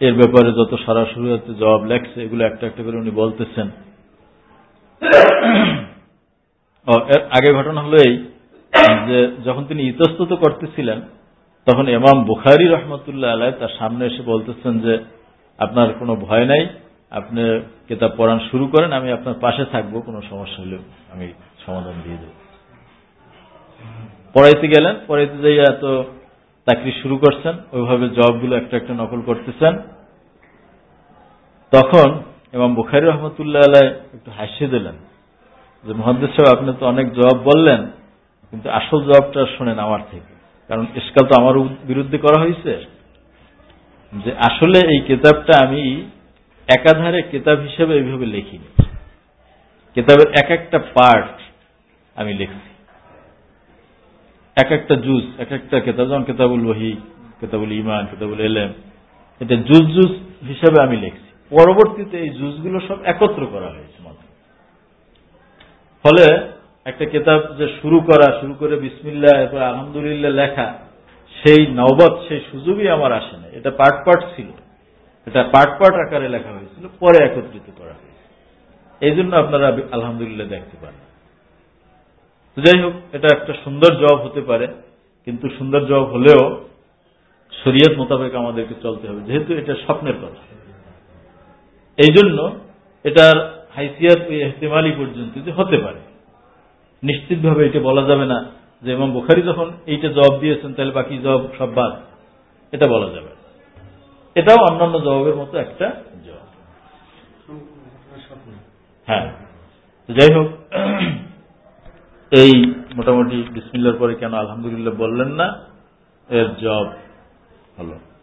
এর ব্যাপারে যত সরাসরি জবাব লেখছে, এগুলো একটা একটা করে উনি বলতেছেন। আগে ঘটনা হলো এই যে যখন তিনি ইতস্তত করতেছিলেন, তখন এমাম বুখারি রহমতুল্লাহ আলাই তার সামনে এসে বলতেছেন যে, আপনার কোনো ভয় নাই আপনি কেতাব পড়ান শুরু করেন, আমি আপনার পাশে থাকব, কোনো সমস্যা হলে আমি সমাধান দিয়ে দেব। পড়াইতে গেলেন, পড়াইতে যাই এত চাকরি শুরু করছেন, ওইভাবে জবগুলো একটা একটা নকল করতেছেন। তখন এবং বুখারি রহমতুল্লাহ আলাই একটু হাসিয়ে দিলেন যে, মহাদ্দেশ সাহেব, আপনি তো অনেক জবাব বললেন, কিন্তু আসল জবাবটা শোনেন আমার থেকে। কারণ ইস্কাল তো আমার বিরুদ্ধে করা হয়েছে। যে আসলে এই কেতাবটা আমি একাধারে কেতাব হিসেবে এইভাবে লিখিনি। কেতাবের এক একটা পার্ট আমি লিখছি। এক একটা জুজ এক একটা কেতাব, যেমন কেতাবুল ওহি, কেতাবুল ইমান কেতাবুল এলেম এটা জুজ জুজ হিসাবে আমি লিখছি। পরবর্তীতে এই জুজগুলো সব একত্র করা হয়েছে মাত্র। ফলে একটা কেতাব যে শুরু করা, শুরু করে বিসমিল্লা এরপর আলহামদুলিল্লাহ লেখা, সেই নবত সেই সুযোগই আমার আসে না। এটা পার্ট পার্ট ছিল। এটা পার্ট পার্ট আকারে লেখা হয়েছিল পরে একত্রিত করা হয়েছে। এই জন্য আপনারা আলহামদুলিল্লাহ দেখতে পান। যাই হোক, এটা একটা সুন্দর জবাব হতে পারে, কিন্তু সুন্দর জবাব হলেও শরীয়ত মোতাবেক আমাদেরকে চলতে হবে, যেহেতু এটা স্বপ্নের কথা। এই জন্য এটার হাইসিয়াত এহতেমালি পর্যন্ত যে হতে পারে, নিশ্চিতভাবে এটা বলা যাবে না যে এবং বুখারি যখন এইটা জবাব দিয়েছেন, তাহলে বাকি জবাব সব বাদ, এটা বলা যাবে না। এটাও অন্যান্য জবাবের মতো একটা জবাব। হ্যাঁ। যাই হোক, এই মোটামুটি বিসমিল্লার পরে কেন আলহামদুলিল্লাহ বললেন না, এর জব হলো।